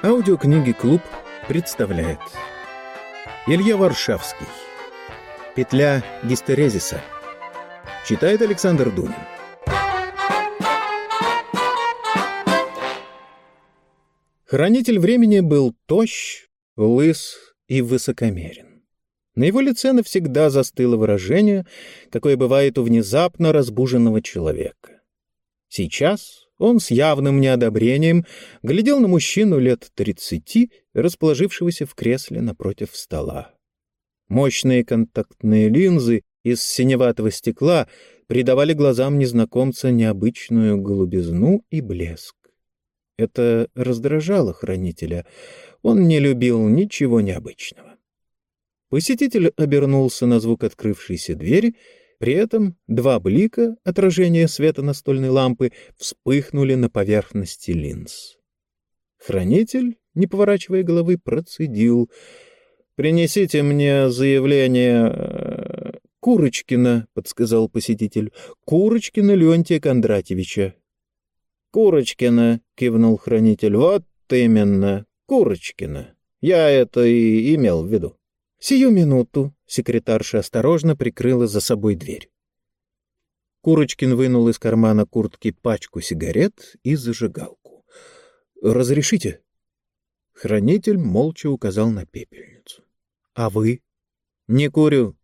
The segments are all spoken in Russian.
Аудиокниги «Клуб» представляет Илья Варшавский «Петля гистерезиса» Читает Александр Дунин Хранитель времени был тощ, лыс и высокомерен. На его лице навсегда застыло выражение, какое бывает у внезапно разбуженного человека. Сейчас он с явным неодобрением глядел на мужчину лет тридцати, расположившегося в кресле напротив стола. Мощные контактные линзы из синеватого стекла придавали глазам незнакомца необычную голубизну и блеск. Это раздражало хранителя. Он не любил ничего необычного. Посетитель обернулся на звук открывшейся двери — при этом два блика, отражения света настольной лампы, вспыхнули на поверхности линз. Хранитель, не поворачивая головы, процедил. «Принесите мне заявление...» э, «Курочкина», — подсказал посетитель. «Курочкина Леонтия Кондратьевича». «Курочкина», — кивнул хранитель. «Вот именно, Курочкина. Я это и имел в виду». «Сию минуту», — секретарша осторожно прикрыла за собой дверь. Курочкин вынул из кармана куртки пачку сигарет и зажигалку. «Разрешите?» Хранитель молча указал на пепельницу. «А вы?» «Не курю».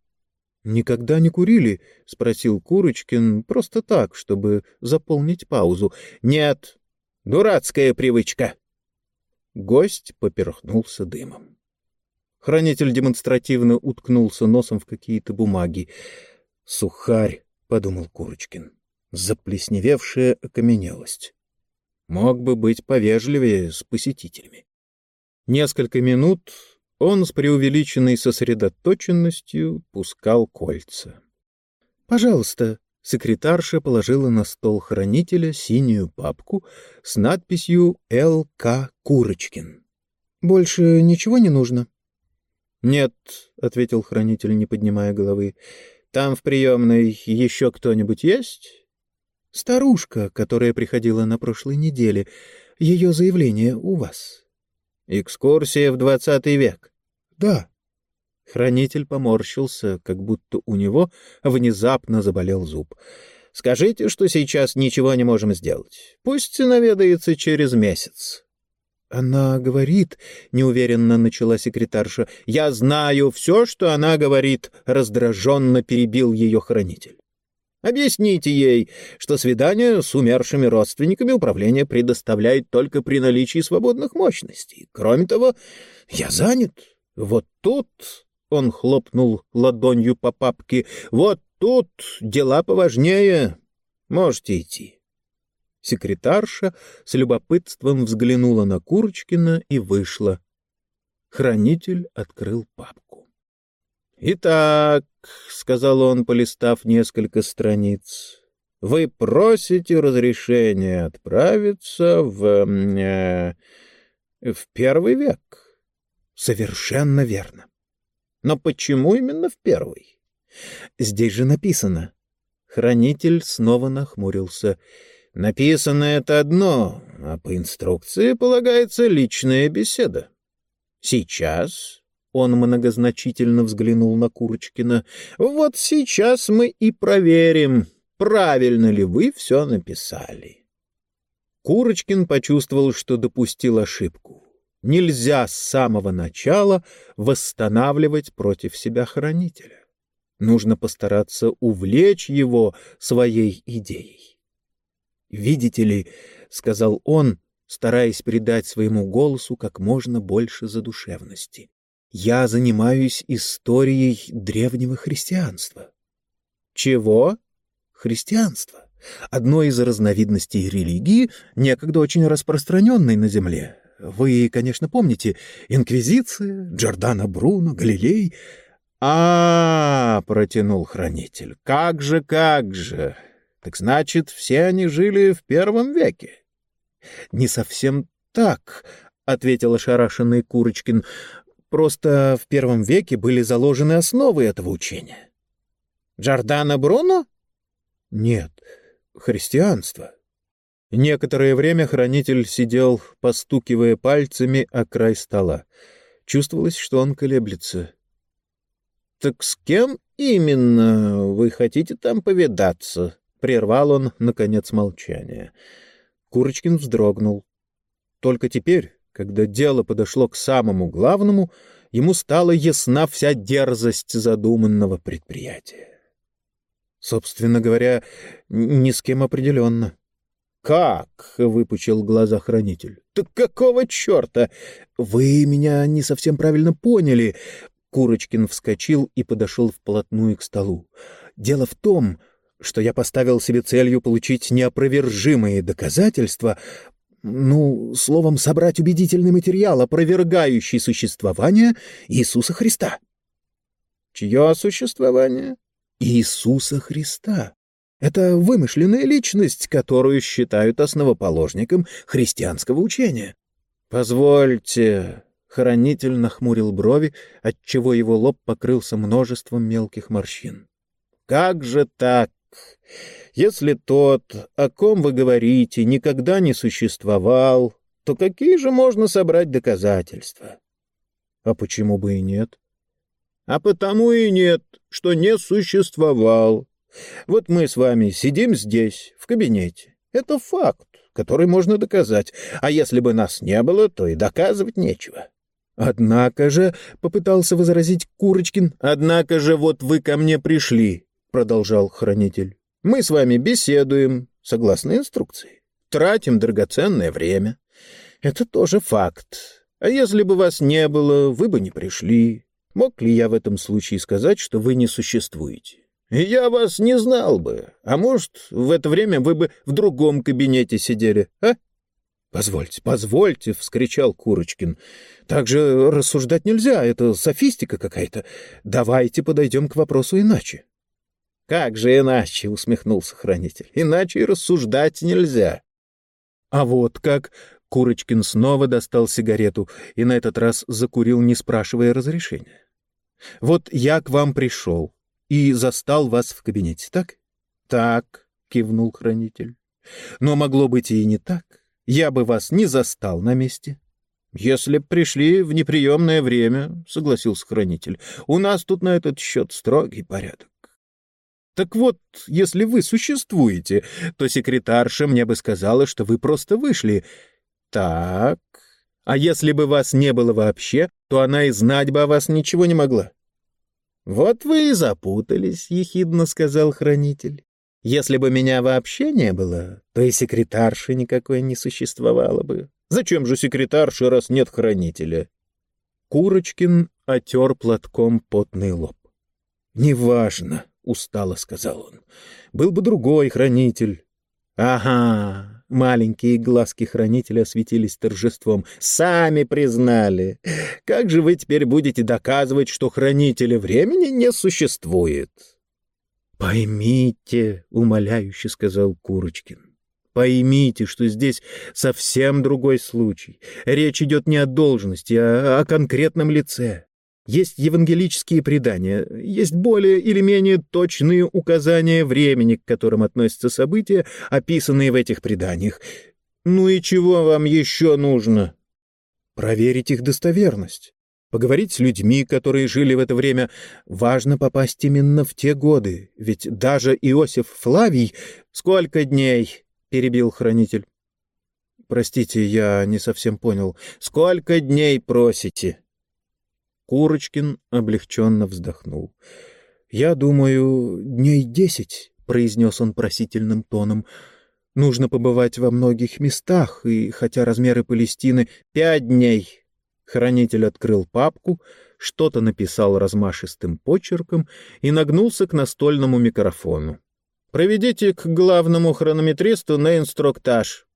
«Никогда не курили?» — спросил Курочкин просто так, чтобы заполнить паузу. «Нет, дурацкая привычка». Гость поперхнулся дымом. Хранитель демонстративно уткнулся носом в какие-то бумаги. «Сухарь», — подумал Курочкин, — заплесневевшая окаменелость. Мог бы быть повежливее с посетителями. Несколько минут он с преувеличенной сосредоточенностью пускал кольца. «Пожалуйста», — секретарша положила на стол хранителя синюю папку с надписью «Л.К. Курочкин». «Больше ничего не нужно?» «Нет», — ответил хранитель, не поднимая головы. «Там в приемной еще кто-нибудь есть?» «Старушка, которая приходила на прошлой неделе. Ее заявление у вас». «Экскурсия в двадцатый век?» «Да». Хранитель поморщился, как будто у него внезапно заболел зуб. «Скажите, что сейчас ничего не можем сделать. Пусть наведается через месяц». «Она говорит...» — неуверенно начала секретарша. «Я знаю все, что она говорит», — раздраженно перебил ее хранитель. Объясните ей, что свидание с умершими родственниками управление предоставляет только при наличии свободных мощностей. Кроме того, я занят. Вот тут, — он хлопнул ладонью по папке, — вот тут дела поважнее. Можете идти. Секретарша с любопытством взглянула на Курочкина и вышла. Хранитель открыл папку. «Итак», — сказал он, полистав несколько страниц, — «вы просите разрешения отправиться в... Э, в первый век». «Совершенно верно. Но почему именно в первый?» «Здесь же написано». Хранитель снова нахмурился — Написано это одно, а по инструкции полагается личная беседа. Сейчас он многозначительно взглянул на Курочкина. «Вот сейчас мы и проверим, правильно ли вы все написали». Курочкин почувствовал, что допустил ошибку. Нельзя с самого начала восстанавливать против себя хранителя. Нужно постараться увлечь его своей идеей. «Видите ли», — сказал он, стараясь придать своему голосу как можно больше задушевности, «я занимаюсь историей древнего христианства». «Чего?» «Христианство. Одно из разновидностей религии, некогда очень распространенной на Земле. Вы, конечно, помните, Инквизиция, Джордано Бруно, Галилей...» «А, -а, -а — протянул хранитель, — как же, как же! Так значит, все они жили в первом веке? — Не совсем так, — ответил ошарашенный Курочкин. — Просто в первом веке были заложены основы этого учения. — Джордано Бруно? — Нет, христианство. Некоторое время хранитель сидел, постукивая пальцами о край стола. Чувствовалось, что он колеблется. — Так с кем именно вы хотите там повидаться? — прервал он, наконец, молчание. Курочкин вздрогнул. Только теперь, когда дело подошло к самому главному, ему стала ясна вся дерзость задуманного предприятия. Собственно говоря, ни с кем определенно. «Как?» — выпучил глаза хранитель. «Так какого черта? Вы меня не совсем правильно поняли». Курочкин вскочил и подошел вплотную к столу. «Дело в том, что я поставил себе целью получить неопровержимые доказательства, ну, словом, собрать убедительный материал, опровергающий существование Иисуса Христа». «Чье существование?» «Иисуса Христа». Это вымышленная личность, которую считают основоположником христианского учения. Позвольте, хранитель нахмурил брови, отчего его лоб покрылся множеством мелких морщин. Как же так? Если тот, о ком вы говорите, никогда не существовал, то какие же можно собрать доказательства? А почему бы и нет? А потому и нет, что не существовал. Вот мы с вами сидим здесь, в кабинете. Это факт, который можно доказать. А если бы нас не было, то и доказывать нечего. Однако же, — попытался возразить Курочкин, — однако же вот вы ко мне пришли, — продолжал хранитель. Мы с вами беседуем, согласно инструкции. Тратим драгоценное время. Это тоже факт. А если бы вас не было, вы бы не пришли. Мог ли я в этом случае сказать, что вы не существуете? Я вас не знал бы. А может, в это время вы бы в другом кабинете сидели, а? Позвольте, позвольте, вскричал Курочкин. Так же рассуждать нельзя, это софистика какая-то. Давайте подойдем к вопросу иначе. Как же иначе, усмехнулся хранитель. Иначе и рассуждать нельзя. А вот как Курочкин снова достал сигарету и на этот раз закурил, не спрашивая разрешения. Вот я к вам пришел, и застал вас в кабинете, так? — Так, — кивнул хранитель. — Но могло быть и не так. Я бы вас не застал на месте. — Если б пришли в неприемное время, — согласился хранитель, — у нас тут на этот счет строгий порядок. Так вот, если вы существуете, то секретарша мне бы сказала, что вы просто вышли. Так. А если бы вас не было вообще, то она и знать бы о вас ничего не могла. «Вот вы и запутались», — ехидно сказал хранитель. «Если бы меня вообще не было, то и секретарши никакой не существовало бы. Зачем же секретарши, раз нет хранителя?» Курочкин отер платком потный лоб. «Неважно», — устало сказал он. «Был бы другой хранитель». «Ага, Маленькие глазки хранителя осветились торжеством. «Сами признали! Как же вы теперь будете доказывать, что хранителя времени не существует?» «Поймите», — умоляюще сказал Курочкин, — «поймите, что здесь совсем другой случай. Речь идет не о должности, а о конкретном лице. Есть евангелические предания, есть более или менее точные указания времени, к которым относятся события, описанные в этих преданиях. Ну и чего вам еще нужно? Проверить их достоверность. Поговорить с людьми, которые жили в это время. Важно попасть именно в те годы, ведь даже Иосиф Флавий... Сколько дней? — перебил хранитель. Простите, я не совсем понял. Сколько дней просите? — Курочкин облегченно вздохнул. «Я думаю, дней десять», — произнес он просительным тоном. «Нужно побывать во многих местах, и хотя размеры Палестины — пять дней». Хранитель открыл папку, что-то написал размашистым почерком и нагнулся к настольному микрофону. «Проведите к главному хронометристу на инструктаж».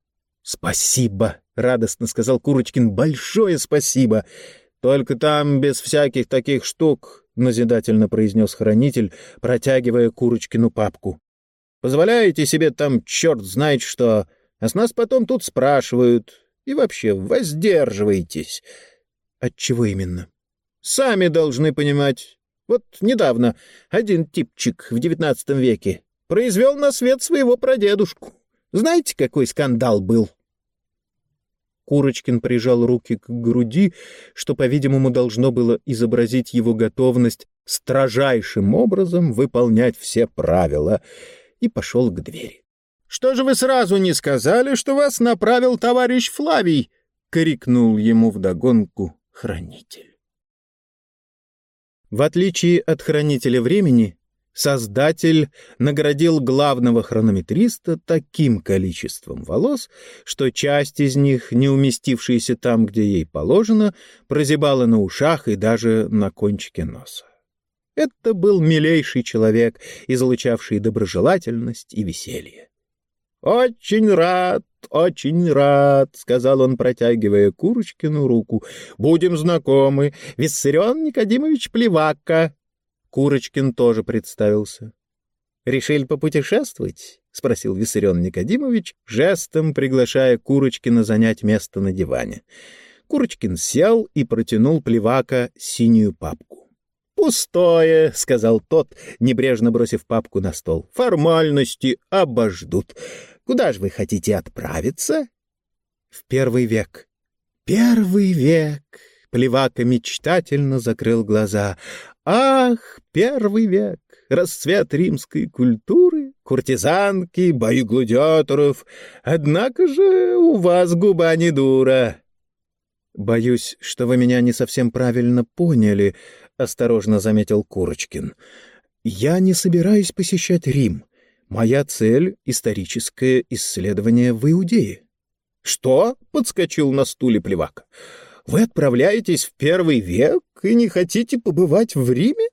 «Спасибо!» — радостно сказал Курочкин. «Большое спасибо!» «Только там без всяких таких штук», — назидательно произнес хранитель, протягивая Курочкину папку. «Позволяете себе там черт знает что, а с нас потом тут спрашивают. И вообще, воздерживайтесь». «Отчего именно?» «Сами должны понимать. Вот недавно один типчик в девятнадцатом веке произвел на свет своего прадедушку. Знаете, какой скандал был? Курочкин прижал руки к груди, что, по-видимому, должно было изобразить его готовность строжайшим образом выполнять все правила, и пошел к двери. — Что же вы сразу не сказали, что вас направил товарищ Флавий? — крикнул ему вдогонку хранитель. В отличие от хранителя времени, Создатель наградил главного хронометриста таким количеством волос, что часть из них, не уместившаяся там, где ей положено, прозябала на ушах и даже на кончике носа. Это был милейший человек, излучавший доброжелательность и веселье. «Очень рад, очень рад», — сказал он, протягивая Курочкину руку. «Будем знакомы. Виссарион Никодимович Плевака». Курочкин тоже представился. «Решили попутешествовать?» — спросил Виссарион Никодимович, жестом приглашая Курочкина занять место на диване. Курочкин сел и протянул Плевака синюю папку. «Пустое», — сказал тот, небрежно бросив папку на стол. «Формальности обождут. Куда же вы хотите отправиться?» «В первый век». «Первый век», Плевака мечтательно закрыл глаза. Ах, первый век, расцвет римской культуры, куртизанки, бои гладиаторов. Однако же у вас губа не дура. Боюсь, что вы меня не совсем правильно поняли, осторожно заметил Курочкин. Я не собираюсь посещать Рим. Моя цель — историческое исследование в Иудее. — Что? — подскочил на стуле Плевака. Вы отправляетесь в первый век и не хотите побывать в Риме?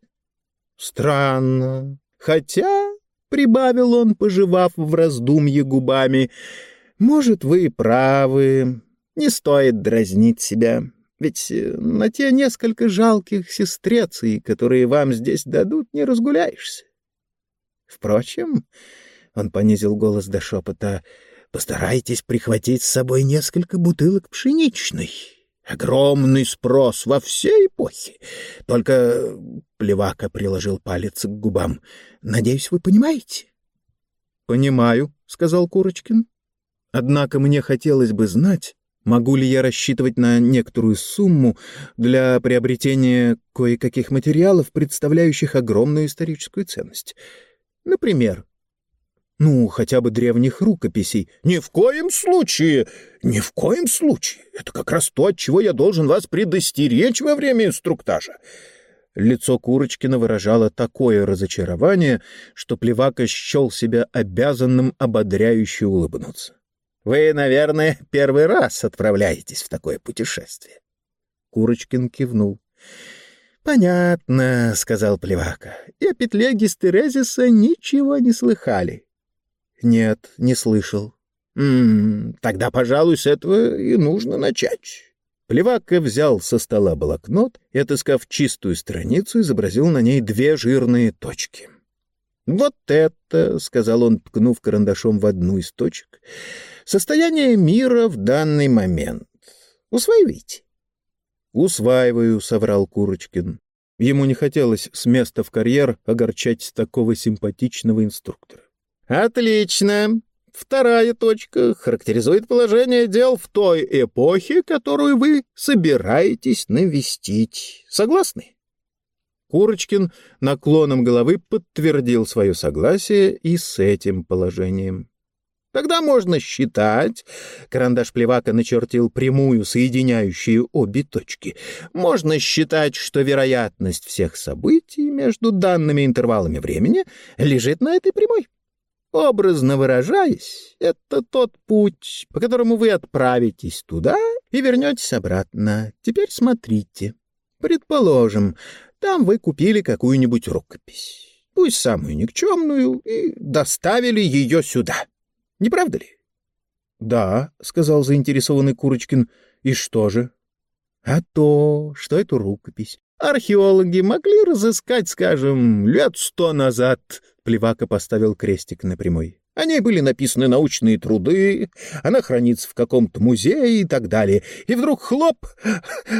Странно. Хотя, — прибавил он, пожевав в раздумье губами, — может, вы правы, не стоит дразнить себя. Ведь э, на те несколько жалких сестреций, которые вам здесь дадут, не разгуляешься. Впрочем, — он понизил голос до шепота, — постарайтесь прихватить с собой несколько бутылок пшеничной. Огромный спрос во всей эпохе. Только Плевака приложил палец к губам. Надеюсь, вы понимаете? — Понимаю, — сказал Курочкин. — Однако мне хотелось бы знать, могу ли я рассчитывать на некоторую сумму для приобретения кое-каких материалов, представляющих огромную историческую ценность. Например, ну, хотя бы древних рукописей. Ни в коем случае! Ни в коем случае! Это как раз то, от чего я должен вас предостеречь во время инструктажа. Лицо Курочкина выражало такое разочарование, что Плевака счел себя обязанным ободряюще улыбнуться. — Вы, наверное, первый раз отправляетесь в такое путешествие. Курочкин кивнул. — Понятно, — сказал Плевака. — И о петле Гистерезиса ничего не слыхали. Нет, не слышал. М -м, тогда, пожалуй, с этого и нужно начать. Плевака взял со стола блокнот и, отыскав чистую страницу, изобразил на ней две жирные точки. «Вот это», — сказал он, ткнув карандашом в одну из точек, — «состояние мира в данный момент. Усваиваете?» «Усваиваю», — соврал Курочкин. Ему не хотелось с места в карьер огорчать такого симпатичного инструктора. Отлично. Вторая точка характеризует положение дел в той эпохе, которую вы собираетесь навестить. Согласны? Курочкин наклоном головы подтвердил свое согласие и с этим положением. Тогда можно считать, карандаш Плевака начертил прямую, соединяющую обе точки, можно считать, что вероятность всех событий между данными интервалами времени лежит на этой прямой. Образно выражаясь, это тот путь, по которому вы отправитесь туда и вернетесь обратно. Теперь смотрите. Предположим, там вы купили какую-нибудь рукопись, пусть самую никчемную, и доставили ее сюда. Не правда ли? — Да, — сказал заинтересованный Курочкин. — И что же? — А то, что эту рукопись археологи могли разыскать, скажем, лет сто назад, Плевака поставил крестик на прямой. О ней были написаны научные труды, она хранится в каком-то музее и так далее. И вдруг хлоп,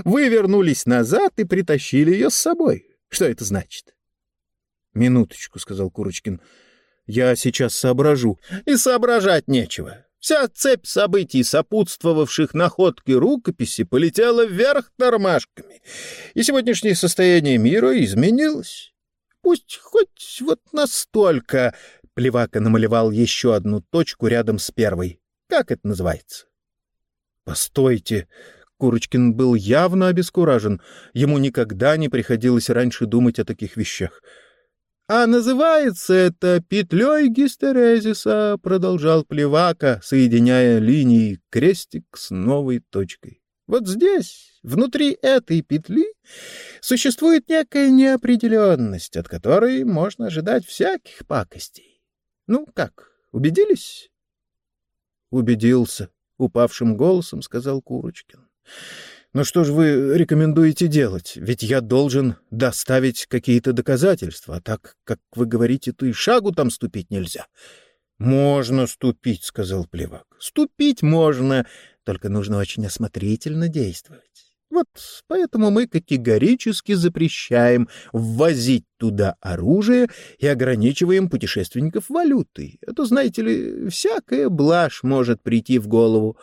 вы вернулись назад и притащили ее с собой. Что это значит? — Минуточку, — сказал Курочкин. Я сейчас соображу. И соображать нечего. Вся цепь событий, сопутствовавших находке рукописи, полетела вверх тормашками, и сегодняшнее состояние мира изменилось. Пусть хоть вот настолько... Плевака намалевал еще одну точку рядом с первой. Как это называется? Постойте. Курочкин был явно обескуражен. Ему никогда не приходилось раньше думать о таких вещах. А называется это петлей гистерезиса, продолжал Плевака, соединяя линии крестик с новой точкой. Вот здесь, внутри этой петли, существует некая неопределенность, от которой можно ожидать всяких пакостей. Ну как, убедились? Убедился, упавшим голосом сказал Курочкин. Но что же вы рекомендуете делать? Ведь я должен доставить какие-то доказательства, а так, как вы говорите, то и шагу там ступить нельзя. Можно ступить, сказал Плевак. Ступить можно, только нужно очень осмотрительно действовать. Вот поэтому мы категорически запрещаем ввозить туда оружие и ограничиваем путешественников валютой. Это, знаете ли, всякая блажь может прийти в голову.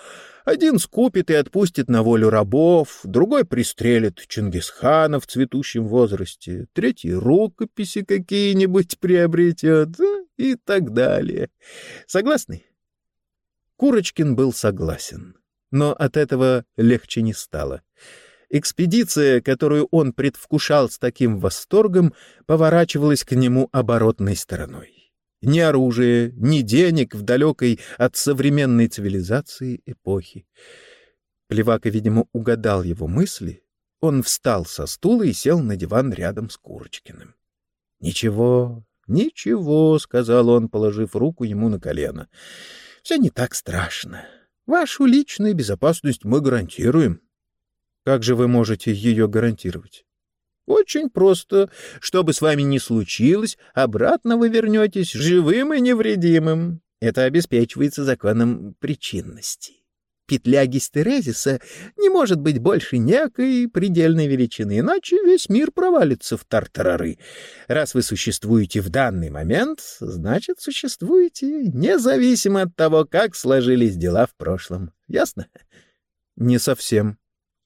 Один скупит и отпустит на волю рабов, другой пристрелит Чингисхана в цветущем возрасте, третий рукописи какие-нибудь приобретет и так далее. Согласны? Курочкин был согласен, но от этого легче не стало. Экспедиция, которую он предвкушал с таким восторгом, поворачивалась к нему оборотной стороной. Ни оружия, ни денег в далекой от современной цивилизации эпохи. Плевака, видимо, угадал его мысли. Он встал со стула и сел на диван рядом с Курочкиным. — Ничего, ничего, — сказал он, положив руку ему на колено. — Все не так страшно. Вашу личную безопасность мы гарантируем. — Как же вы можете ее гарантировать? Очень просто. Что бы с вами ни случилось, обратно вы вернетесь живым и невредимым. Это обеспечивается законом причинности. Петля гистерезиса не может быть больше некой предельной величины, иначе весь мир провалится в тартарары. Раз вы существуете в данный момент, значит, существуете независимо от того, как сложились дела в прошлом. Ясно? Не совсем.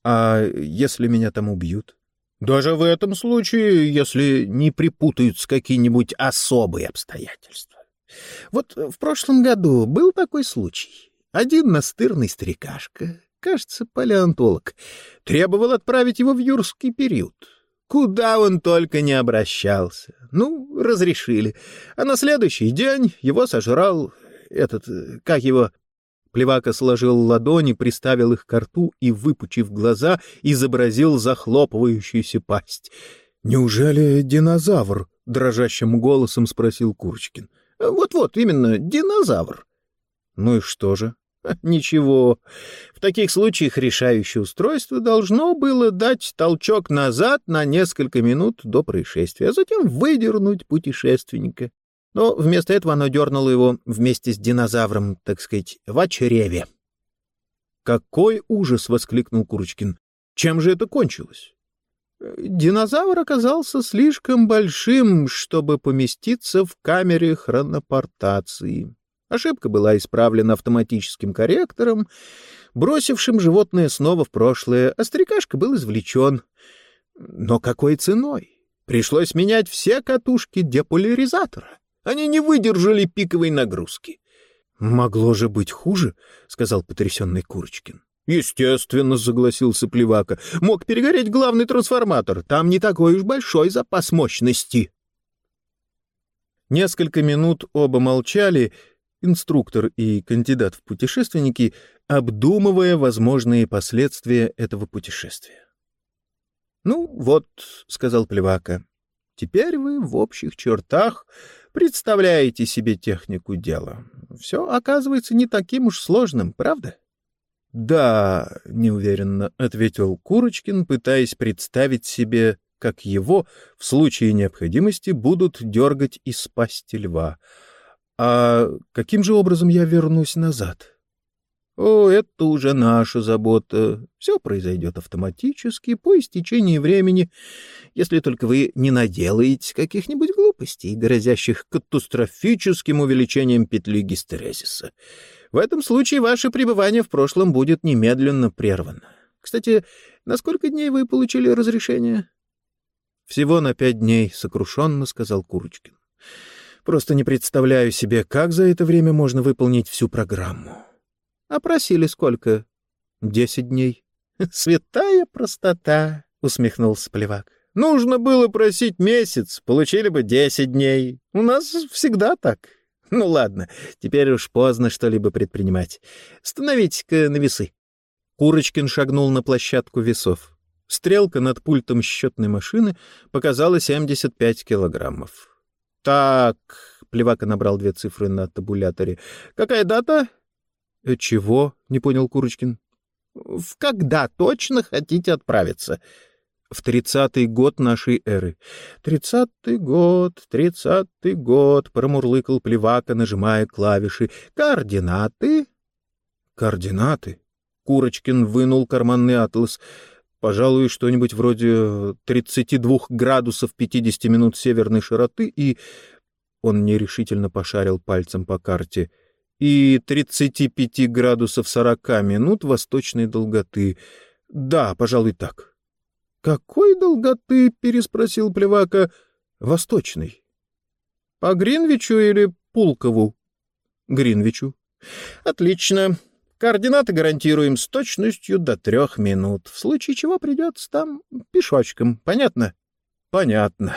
А если меня там убьют? Даже в этом случае, если не припутаются какие-нибудь особые обстоятельства. Вот в прошлом году был такой случай. Один настырный старикашка, кажется, палеонтолог, требовал отправить его в юрский период. Куда он только не обращался. Ну, разрешили. А на следующий день его сожрал этот, как его, Плевака сложил ладони, приставил их к рту и, выпучив глаза, изобразил захлопывающуюся пасть. «Неужели динозавр?» — дрожащим голосом спросил Курочкин. «Вот-вот, именно, динозавр». «Ну и что же?» «Ничего. В таких случаях решающее устройство должно было дать толчок назад на несколько минут до происшествия, а затем выдернуть путешественника но вместо этого оно дернуло его вместе с динозавром, так сказать, в чреве. «Какой ужас!» — воскликнул Курочкин. «Чем же это кончилось?» Динозавр оказался слишком большим, чтобы поместиться в камере хронопортации. Ошибка была исправлена автоматическим корректором, бросившим животное снова в прошлое, а старикашка был извлечен. Но какой ценой? Пришлось менять все катушки деполяризатора. Они не выдержали пиковой нагрузки. — Могло же быть хуже, — сказал потрясенный Курочкин. — Естественно, — согласился Плевака. — Мог перегореть главный трансформатор. Там не такой уж большой запас мощности. Несколько минут оба молчали, инструктор и кандидат в путешественники, обдумывая возможные последствия этого путешествия. — Ну вот, — сказал Плевака, — теперь вы в общих чертах Представляете себе технику дела. Все оказывается не таким уж сложным, правда? — Да, — неуверенно ответил Курочкин, пытаясь представить себе, как его в случае необходимости будут дергать из пасти льва. — А каким же образом я вернусь назад? О, это уже наша забота. Все произойдет автоматически по истечении времени, если только вы не наделаете каких-нибудь глупостей, грозящих катастрофическим увеличением петли гистерезиса. В этом случае ваше пребывание в прошлом будет немедленно прервано. Кстати, на сколько дней вы получили разрешение? — Всего на пять дней, — сокрушенно сказал Курочкин. — Просто не представляю себе, как за это время можно выполнить всю программу. — А просили сколько? — Десять дней. — Святая простота, — усмехнулся Плевак. — Нужно было просить месяц, получили бы десять дней. У нас всегда так. Ну ладно, теперь уж поздно что-либо предпринимать. Становитесь-ка на весы. Курочкин шагнул на площадку весов. Стрелка над пультом счетной машины показала 75 килограммов. «Так...» — Плевака набрал две цифры на табуляторе. «Какая дата?» «Э, «Чего?» — не понял Курочкин. «В когда точно хотите отправиться?» «В тридцатый год нашей эры». «Тридцатый год, тридцатый год», — промурлыкал Плевака, нажимая клавиши. «Координаты?» «Координаты?» Курочкин вынул карманный атлас. Пожалуй, что-нибудь вроде 32 градусов 50 минут северной широты и... Он нерешительно пошарил пальцем по карте — и 35 градусов 40 минут восточной долготы. Да, пожалуй, так. «Какой долготы?» — переспросил Плевака. «Восточный». «По Гринвичу или Пулкову?» «Гринвичу». «Отлично. Координаты гарантируем с точностью до трех минут. В случае чего придется там пешочком. Понятно?» «Понятно».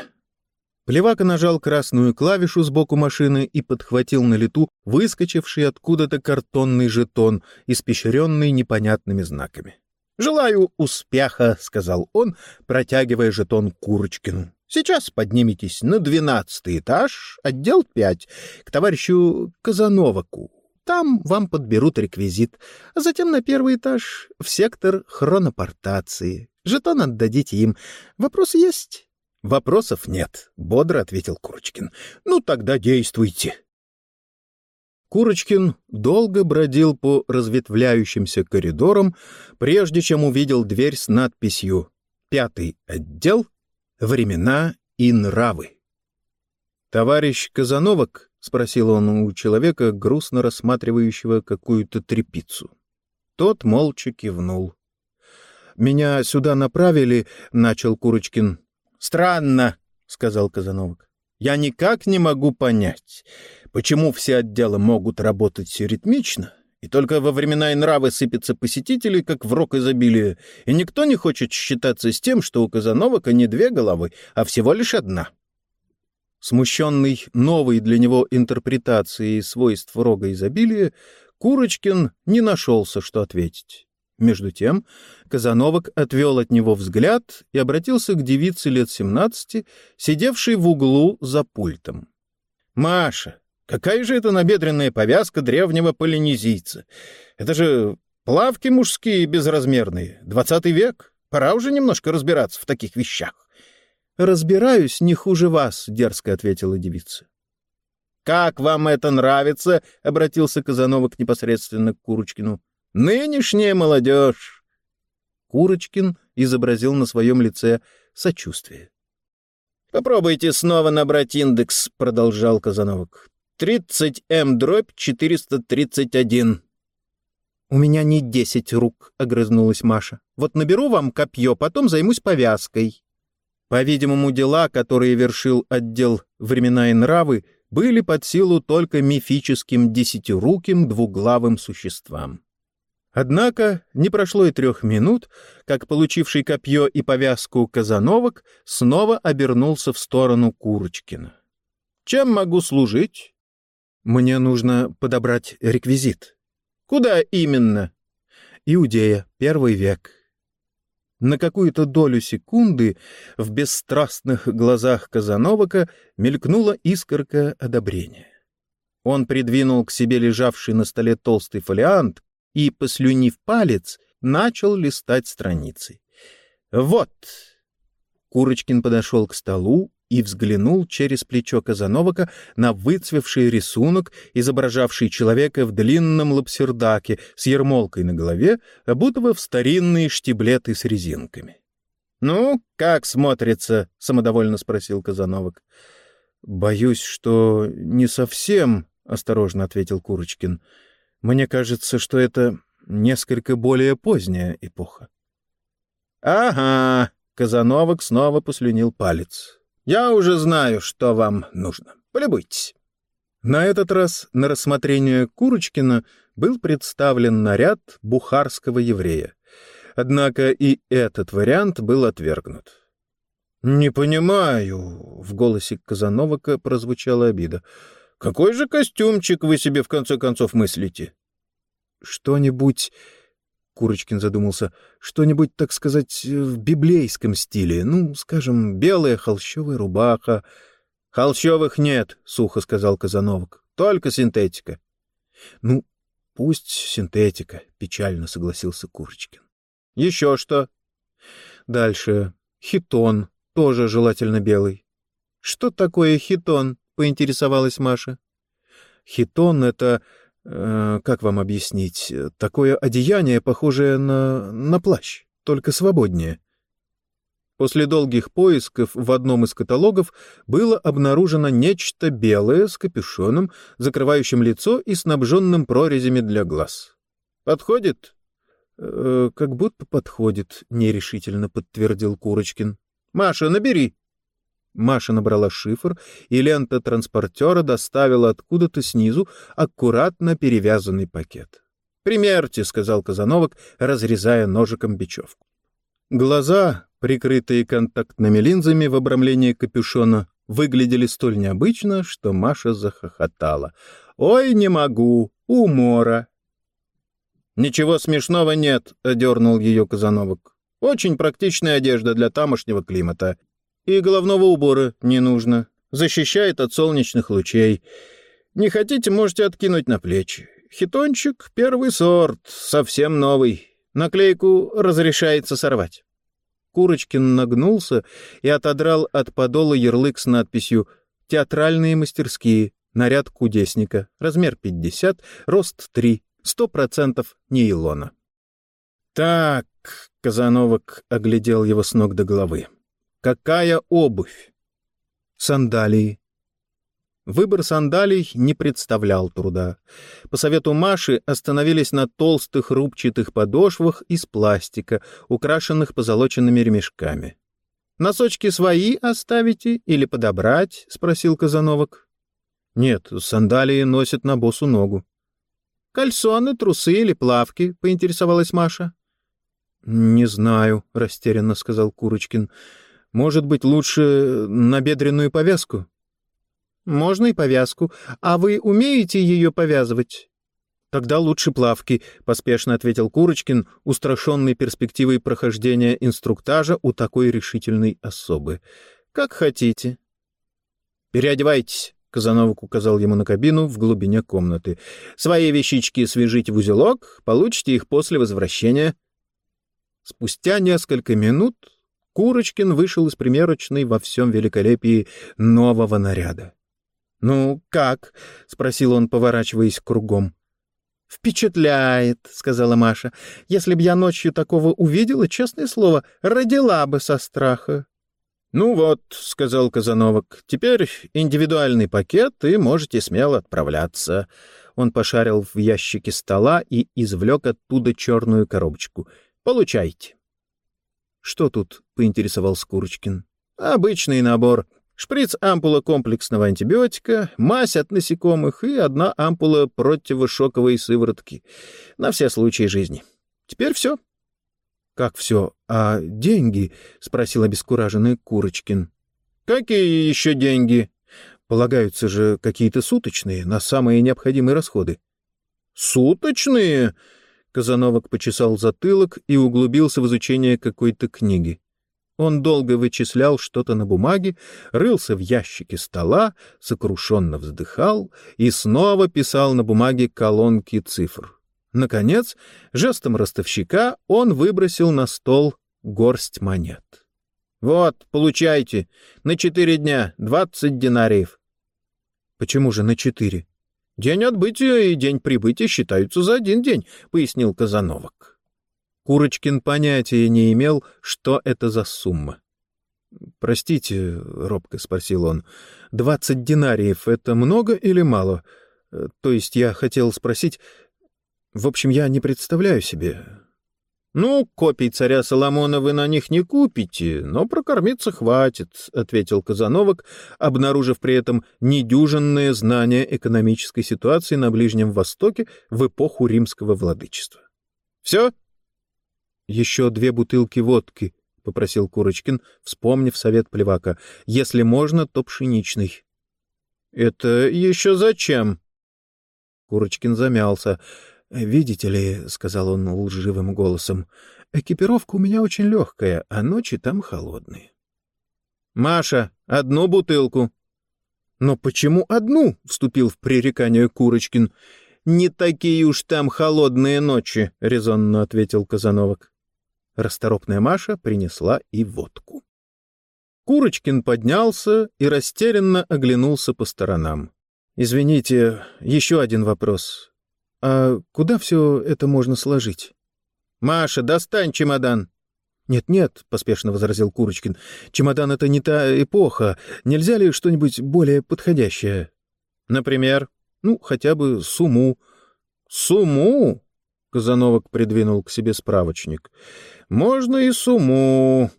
Плевака нажал красную клавишу сбоку машины и подхватил на лету выскочивший откуда-то картонный жетон, испещренный непонятными знаками. «Желаю успеха», — сказал он, протягивая жетон Курочкину. «Сейчас подниметесь на двенадцатый этаж, отдел пять, к товарищу Казановаку. Там вам подберут реквизит, а затем на первый этаж, в сектор хронопортации. Жетон отдадите им. Вопросы есть?» «Вопросов нет», — бодро ответил Курочкин. «Ну, тогда действуйте». Курочкин долго бродил по разветвляющимся коридорам, прежде чем увидел дверь с надписью «Пятый отдел. Времена и нравы». «Товарищ Казановок?» — спросил он у человека, грустно рассматривающего какую-то трепицу. Тот молча кивнул. «Меня сюда направили», — начал Курочкин. Странно, сказал Казановок. Я никак не могу понять, почему все отделы могут работать ритмично, и только во времена и нравы сыпятся посетители, как в рок изобилия, и никто не хочет считаться с тем, что у Казановока не две головы, а всего лишь одна. Смущенный новой для него интерпретацией свойств рога изобилия, Курочкин не нашелся, что ответить. Между тем Казановок отвел от него взгляд и обратился к девице лет семнадцати, сидевшей в углу за пультом. — Маша, какая же это набедренная повязка древнего полинезийца? Это же плавки мужские безразмерные, двадцатый век. Пора уже немножко разбираться в таких вещах. — Разбираюсь не хуже вас, — дерзко ответила девица. — Как вам это нравится? — обратился Казановок непосредственно к Курочкину. Нынешняя молодежь!» Курочкин изобразил на своем лице сочувствие. «Попробуйте снова набрать индекс», — продолжал Казановок. «30М эм дробь 431». «У меня не десять рук», — огрызнулась Маша. «Вот наберу вам копье, потом займусь повязкой». По-видимому, дела, которые вершил отдел «Времена и нравы», были под силу только мифическим десятируким двуглавым существам. Однако не прошло и трех минут, как получивший копье и повязку Казановок снова обернулся в сторону Курочкина. «Чем могу служить?» «Мне нужно подобрать реквизит». «Куда именно?» «Иудея, первый век». На какую-то долю секунды в бесстрастных глазах Казановока мелькнула искорка одобрения. Он придвинул к себе лежавший на столе толстый фолиант, и, послюнив палец, начал листать страницы. «Вот!» Курочкин подошел к столу, и взглянул через плечо Казановака на выцвевший рисунок, изображавший человека в длинном лапсердаке с ермолкой на голове, обутого в старинные штиблеты с резинками. — Ну, как смотрится? — самодовольно спросил Казановок. — Боюсь, что не совсем, — осторожно ответил Курочкин. — Мне кажется, что это несколько более поздняя эпоха. — Ага, — Казановок снова послюнил палец. Я уже знаю, что вам нужно. Полюбуйтесь. На этот раз на рассмотрение Курочкина был представлен наряд бухарского еврея. Однако и этот вариант был отвергнут. «Не понимаю», — в голосе Казановака прозвучала обида. «Какой же костюмчик вы себе в конце концов мыслите?» «Что-нибудь Курочкин задумался. «Что-нибудь, так сказать, в библейском стиле. Ну, скажем, белая холщовая рубаха». «Холщовых нет», — сухо сказал Казановок. «Только синтетика». «Ну, пусть синтетика», — печально согласился Курочкин. «Еще что?» «Дальше. Хитон, тоже желательно белый». «Что такое хитон?» — поинтересовалась Маша. «Хитон — это Э, как вам объяснить, такое одеяние, похожее на, на плащ, только свободнее. После долгих поисков в одном из каталогов было обнаружено нечто белое с капюшоном, закрывающим лицо и снабженным прорезями для глаз. «Подходит?» э, «Как будто подходит», — нерешительно подтвердил Курочкин. «Маша, набери!» Маша набрала шифр, и лента транспортера доставила откуда-то снизу аккуратно перевязанный пакет. «Примерьте», — сказал Казановок, разрезая ножиком бечевку. Глаза, прикрытые контактными линзами в обрамлении капюшона, выглядели столь необычно, что Маша захохотала. «Ой, не могу! Умора!» «Ничего смешного нет», — одернул ее Казановок. «Очень практичная одежда для тамошнего климата. И головного убора не нужно. Защищает от солнечных лучей. Не хотите, можете откинуть на плечи. Хитончик — первый сорт, совсем новый. Наклейку разрешается сорвать. Курочкин нагнулся и отодрал от подола ярлык с надписью «Театральные мастерские. Наряд кудесника. Размер 50, рост 3, 100% нейлона». «Так», — Казановок оглядел его с ног до головы. Какая обувь? Сандалии. Выбор сандалий не представлял труда. По совету Маши остановились на толстых рубчатых подошвах из пластика, украшенных позолоченными ремешками. «Носочки свои оставите или подобрать?» — спросил Казановок. «Нет, сандалии носят на босу ногу». «Кальсоны, трусы или плавки?» — поинтересовалась Маша. «Не знаю», — растерянно сказал Курочкин. Может быть, лучше набедренную повязку? Можно и повязку. А вы умеете ее повязывать? Тогда лучше плавки, поспешно ответил Курочкин, устрашенный перспективой прохождения инструктажа у такой решительной особы. Как хотите. Переодевайтесь. Казановок указал ему на кабину в глубине комнаты. «Свои вещички свяжите в узелок, получите их после возвращения». Спустя несколько минут Курочкин вышел из примерочной во всем великолепии нового наряда. «Ну, как?» — спросил он, поворачиваясь кругом. «Впечатляет», — сказала Маша. «Если б я ночью такого увидела, честное слово, родила бы со страха». «Ну вот», — сказал Казановок, — «теперь индивидуальный пакет, и можете смело отправляться». Он пошарил в ящике стола и извлек оттуда черную коробочку. «Получайте». «Что тут?» — поинтересовался Курочкин. «Обычный набор. Шприц ампула комплексного антибиотика, мазь от насекомых и одна ампула противошоковой сыворотки. На все случаи жизни. Теперь все». «Как все? А деньги?» — спросил обескураженный Курочкин. «Какие еще деньги?» «Полагаются же какие-то суточные на самые необходимые расходы». «Суточные?» Казановок почесал затылок и углубился в изучение какой-то книги. Он долго вычислял что-то на бумаге, рылся в ящике стола, сокрушенно вздыхал и снова писал на бумаге колонки цифр. Наконец, жестом ростовщика он выбросил на стол горсть монет. Вот, получайте. На четыре дня, двадцать динариев. Почему же на четыре? День отбытия и день прибытия считаются за один день, пояснил Казановок. Курочкин понятия не имел, что это за сумма. «Простите», — робко спросил он, — «двадцать динариев — это много или мало? То есть я хотел спросить... В общем, я не представляю себе. «Ну, копий царя Соломона вы на них не купите, но прокормиться хватит», — ответил Казановок, обнаружив при этом недюжинное знание экономической ситуации на Ближнем Востоке в эпоху римского владычества. «Все?» «Еще две бутылки водки», — попросил Курочкин, вспомнив совет Плевака. «Если можно, то пшеничный». «Это еще зачем?» Курочкин замялся. «Видите ли», — сказал он лживым голосом, — «экипировка у меня очень легкая, а ночи там холодные». «Маша, одну бутылку». «Но почему одну?» — вступил в пререкание Курочкин. «Не такие уж там холодные ночи», — резонно ответил Казановок. Расторопная Маша принесла и водку. Курочкин поднялся и растерянно оглянулся по сторонам. «Извините, еще один вопрос. А куда все это можно сложить? — Маша, достань чемодан. «Нет, — Нет-нет, — поспешно возразил Курочкин, — чемодан — это не та эпоха. Нельзя ли что-нибудь более подходящее? — Например? — Ну, хотя бы суму. — Суму? — Казановок придвинул к себе справочник. — Можно и суму.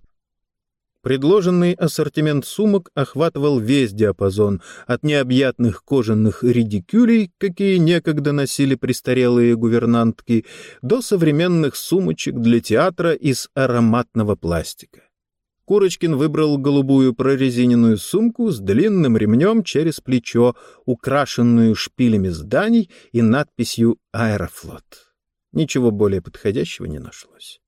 Предложенный ассортимент сумок охватывал весь диапазон, от необъятных кожаных редикюлей, какие некогда носили престарелые гувернантки, до современных сумочек для театра из ароматного пластика. Курочкин выбрал голубую прорезиненную сумку с длинным ремнем через плечо, украшенную шпилями зданий и надписью «Аэрофлот». Ничего более подходящего не нашлось.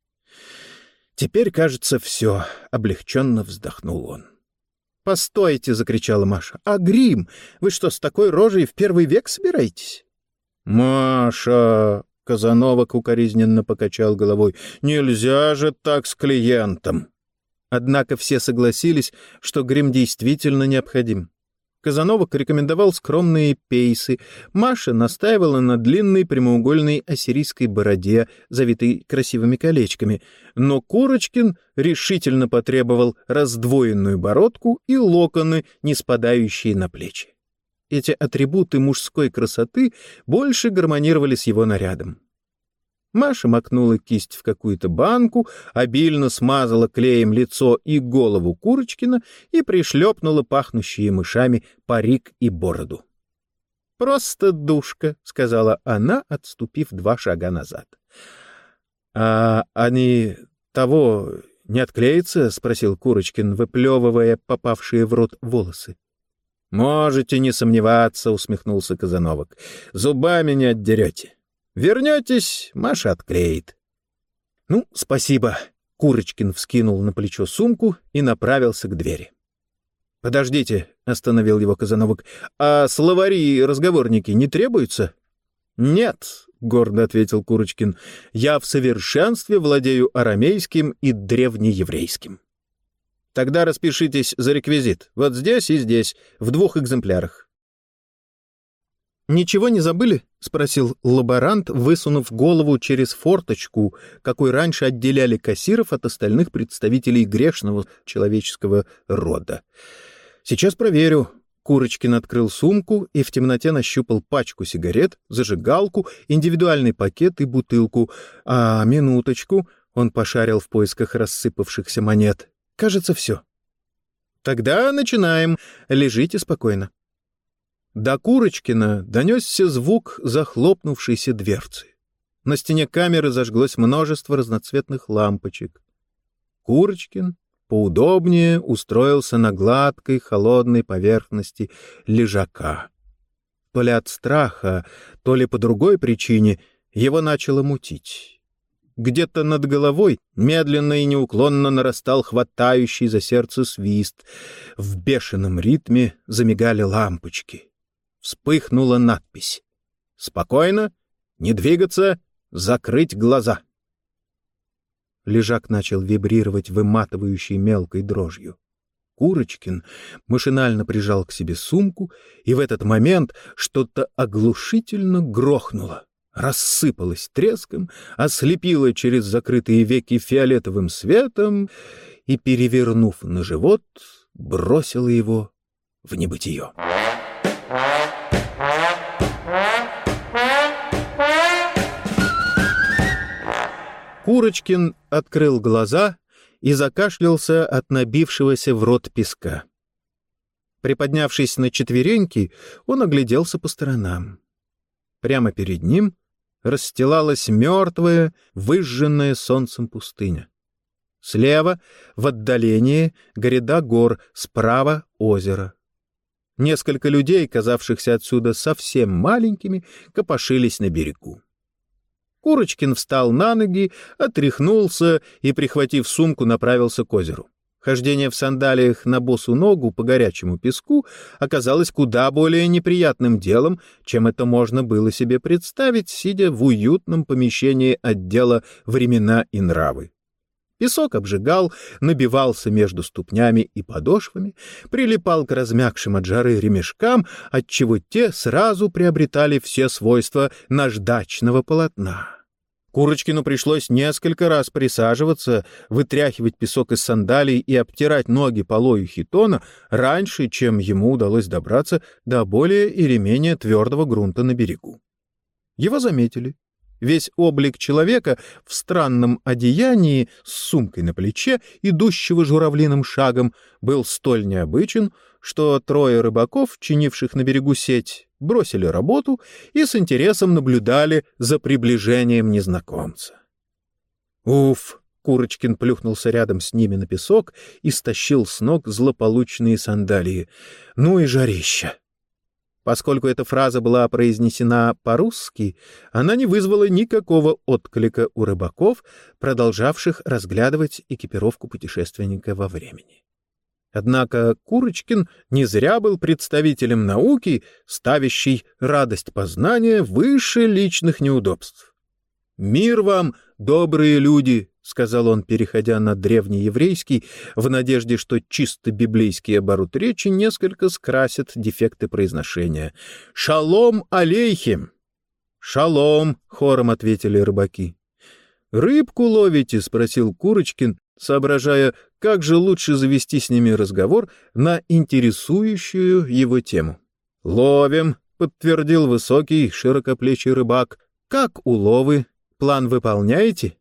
Теперь, кажется, все, — облегченно вздохнул он. «Постойте!» — закричала Маша. «А грим? Вы что, с такой рожей в первый век собираетесь?» «Маша!» — Казановок укоризненно покачал головой. «Нельзя же так с клиентом!» Однако все согласились, что грим действительно необходим. Казановок рекомендовал скромные пейсы, Маша настаивала на длинной прямоугольной ассирийской бороде, завитой красивыми колечками, но Курочкин решительно потребовал раздвоенную бородку и локоны, не спадающие на плечи. Эти атрибуты мужской красоты больше гармонировали с его нарядом. Маша макнула кисть в какую-то банку, обильно смазала клеем лицо и голову Курочкина и пришлепнула пахнущие мышами парик и бороду. «Просто душка», — сказала она, отступив два шага назад. «А они того не отклеятся?» — спросил Курочкин, выплевывая попавшие в рот волосы. «Можете не сомневаться», — усмехнулся Казановок. «Зубами не отдерете». Вернетесь, Маша отклеит. — Ну, спасибо. Курочкин вскинул на плечо сумку и направился к двери. — Подождите, — остановил его Казановок, — а словари разговорники не требуются? — Нет, — гордо ответил Курочкин, — я в совершенстве владею арамейским и древнееврейским. — Тогда распишитесь за реквизит, вот здесь и здесь, в двух экземплярах. «Ничего не забыли?» — спросил лаборант, высунув голову через форточку, какой раньше отделяли кассиров от остальных представителей грешного человеческого рода. «Сейчас проверю». Курочкин открыл сумку и в темноте нащупал пачку сигарет, зажигалку, индивидуальный пакет и бутылку. А, минуточку, он пошарил в поисках рассыпавшихся монет. Кажется, все. «Тогда начинаем. Лежите спокойно». До Курочкина донесся звук захлопнувшейся дверцы. На стене камеры зажглось множество разноцветных лампочек. Курочкин поудобнее устроился на гладкой холодной поверхности лежака. То ли от страха, то ли по другой причине его начало мутить. Где-то над головой медленно и неуклонно нарастал хватающий за сердце свист. В бешеном ритме замигали лампочки вспыхнула надпись. «Спокойно, не двигаться, закрыть глаза». Лежак начал вибрировать выматывающей мелкой дрожью. Курочкин машинально прижал к себе сумку, и в этот момент что-то оглушительно грохнуло, рассыпалось треском, ослепило через закрытые веки фиолетовым светом и, перевернув на живот, бросило его в небытие. Курочкин открыл глаза и закашлялся от набившегося в рот песка. Приподнявшись на четвереньки, он огляделся по сторонам. Прямо перед ним расстилалась мертвая, выжженная солнцем пустыня. Слева, в отдалении, гряда гор, справа — озеро. Несколько людей, казавшихся отсюда совсем маленькими, копошились на берегу. Курочкин встал на ноги, отряхнулся и, прихватив сумку, направился к озеру. Хождение в сандалиях на босу ногу по горячему песку оказалось куда более неприятным делом, чем это можно было себе представить, сидя в уютном помещении отдела «Времена и нравы». Песок обжигал, набивался между ступнями и подошвами, прилипал к размягшим от жары ремешкам, отчего те сразу приобретали все свойства наждачного полотна. Курочкину пришлось несколько раз присаживаться, вытряхивать песок из сандалий и обтирать ноги полою хитона раньше, чем ему удалось добраться до более или менее твердого грунта на берегу. Его заметили Весь облик человека в странном одеянии с сумкой на плече, идущего журавлиным шагом, был столь необычен, что трое рыбаков, чинивших на берегу сеть, бросили работу и с интересом наблюдали за приближением незнакомца. «Уф!» — Курочкин плюхнулся рядом с ними на песок и стащил с ног злополучные сандалии. «Ну и жарища!» Поскольку эта фраза была произнесена по-русски, она не вызвала никакого отклика у рыбаков, продолжавших разглядывать экипировку путешественника во времени. Однако Курочкин не зря был представителем науки, ставящей радость познания выше личных неудобств. «Мир вам, добрые люди!» — сказал он, переходя на древнееврейский, в надежде, что чисто библейский оборот речи несколько скрасит дефекты произношения. «Шалом алейхим!» «Шалом!» — хором ответили рыбаки. «Рыбку ловите?» — спросил Курочкин, соображая, как же лучше завести с ними разговор на интересующую его тему. «Ловим!» — подтвердил высокий, широкоплечий рыбак. «Как уловы? План выполняете?»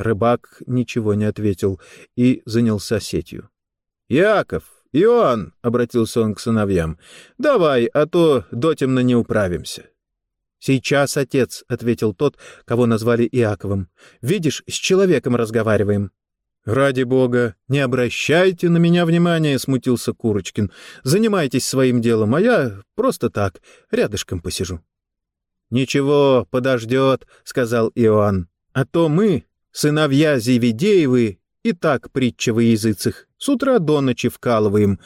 Рыбак ничего не ответил и занялся сетью. — Яков, Иоанн, — обратился он к сыновьям, — давай, а то дотемно не управимся. — Сейчас, отец, — ответил тот, кого назвали Иаковом. — Видишь, с человеком разговариваем. — Ради бога, не обращайте на меня внимания, — смутился Курочкин. — Занимайтесь своим делом, а я просто так, рядышком посижу. — Ничего, подождет, — сказал Иоанн. — А то мы, Сыновья Зеведеевы и так притча во языцах. С утра до ночи вкалываем.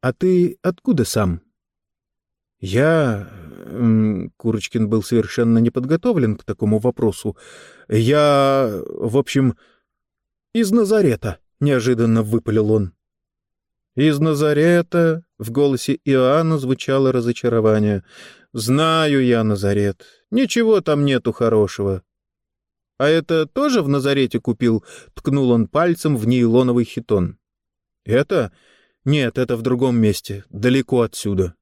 А ты откуда сам? Я... Курочкин был совершенно не подготовлен к такому вопросу. Я... В общем... Из Назарета, неожиданно выпалил он. Из Назарета в голосе Иоанна звучало разочарование. Знаю я Назарет. Ничего там нету хорошего. «А это тоже в Назарете купил?» — ткнул он пальцем в нейлоновый хитон. «Это? Нет, это в другом месте, далеко отсюда».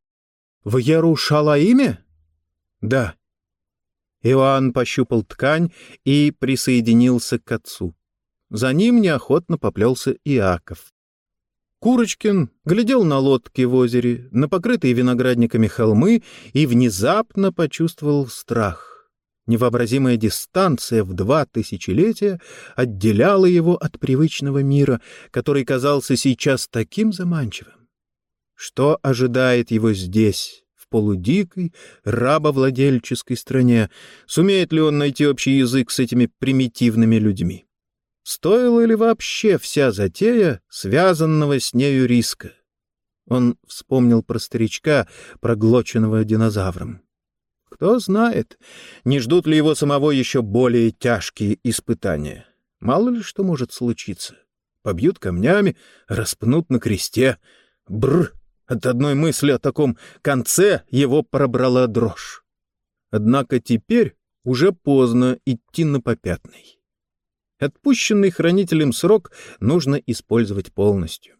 «В Ярушалаиме?» «Да». Иоанн пощупал ткань и присоединился к отцу. За ним неохотно поплелся Иаков. Курочкин глядел на лодки в озере, на покрытые виноградниками холмы и внезапно почувствовал страх. Невообразимая дистанция в два тысячелетия отделяла его от привычного мира, который казался сейчас таким заманчивым. Что ожидает его здесь, в полудикой, рабовладельческой стране? Сумеет ли он найти общий язык с этими примитивными людьми? Стоила ли вообще вся затея связанного с нею риска? Он вспомнил про старичка, проглоченного динозавром. Кто знает, не ждут ли его самого еще более тяжкие испытания. Мало ли что может случиться. Побьют камнями, распнут на кресте. Бр! От одной мысли о таком конце его пробрала дрожь. Однако теперь уже поздно идти на попятный. Отпущенный хранителем срок нужно использовать полностью.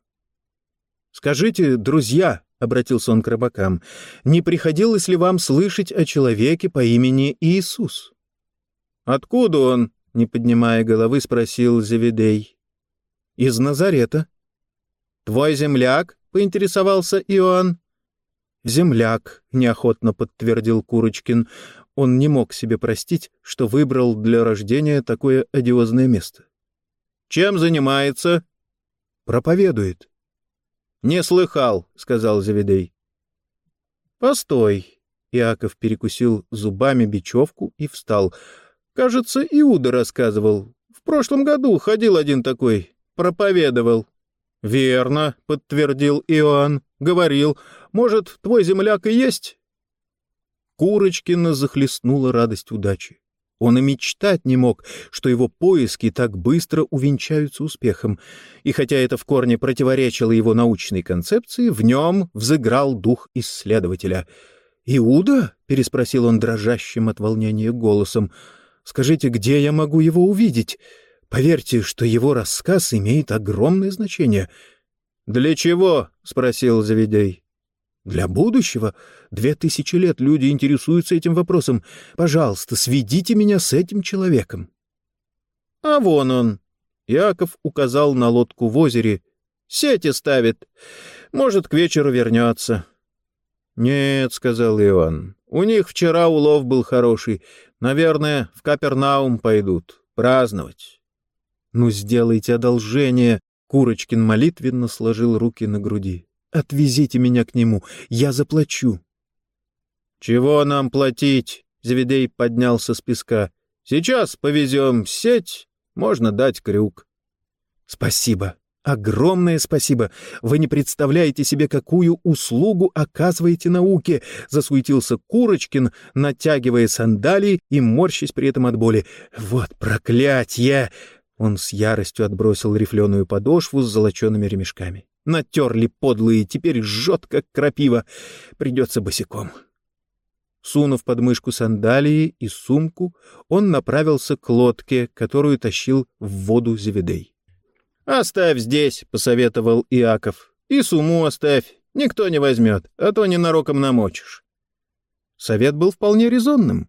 «Скажите, друзья», — обратился он к рыбакам, — «не приходилось ли вам слышать о человеке по имени Иисус?» «Откуда он?» — не поднимая головы, спросил Завидей. «Из Назарета». «Твой земляк?» — поинтересовался Иоанн. «Земляк», — неохотно подтвердил Курочкин. Он не мог себе простить, что выбрал для рождения такое одиозное место. «Чем занимается?» «Проповедует». «Не слыхал», — сказал Завидей. «Постой», — Иаков перекусил зубами бечевку и встал. «Кажется, Иуда рассказывал. В прошлом году ходил один такой, проповедовал». «Верно», — подтвердил Иоанн. «Говорил. Может, твой земляк и есть?» Курочкина захлестнула радость удачи. Он и мечтать не мог, что его поиски так быстро увенчаются успехом, и хотя это в корне противоречило его научной концепции, в нем взыграл дух исследователя. «Иуда?» — переспросил он дрожащим от волнения голосом. «Скажите, где я могу его увидеть? Поверьте, что его рассказ имеет огромное значение. «Для чего?» — спросил Завидей. «Для будущего. Две тысячи лет люди интересуются этим вопросом. Пожалуйста, сведите меня с этим человеком». «А вон он!» — Яков указал на лодку в озере. «Сети ставит. Может, к вечеру вернется». «Нет», — сказал Иван, — «у них вчера улов был хороший. Наверное, в Капернаум пойдут праздновать». «Ну, сделайте одолжение!» Курочкин молитвенно сложил руки на груди. «Отвезите меня к нему, я заплачу». «Чего нам платить?» — Завидей поднялся с песка. «Сейчас повезем сеть, можно дать крюк». «Спасибо, огромное спасибо. Вы не представляете себе, какую услугу оказываете науке!» — засуетился Курочкин, натягивая сандалии и морщась при этом от боли. «Вот проклятье! Он с яростью отбросил рифленую подошву с золочеными ремешками. Натерли подлые, теперь жжет, как крапива. Придется босиком. Сунув под мышку сандалии и сумку, он направился к лодке, которую тащил в воду Зеведей. «Оставь здесь», — посоветовал Иаков. «И сумму оставь, никто не возьмет, а то ненароком намочишь». Совет был вполне резонным.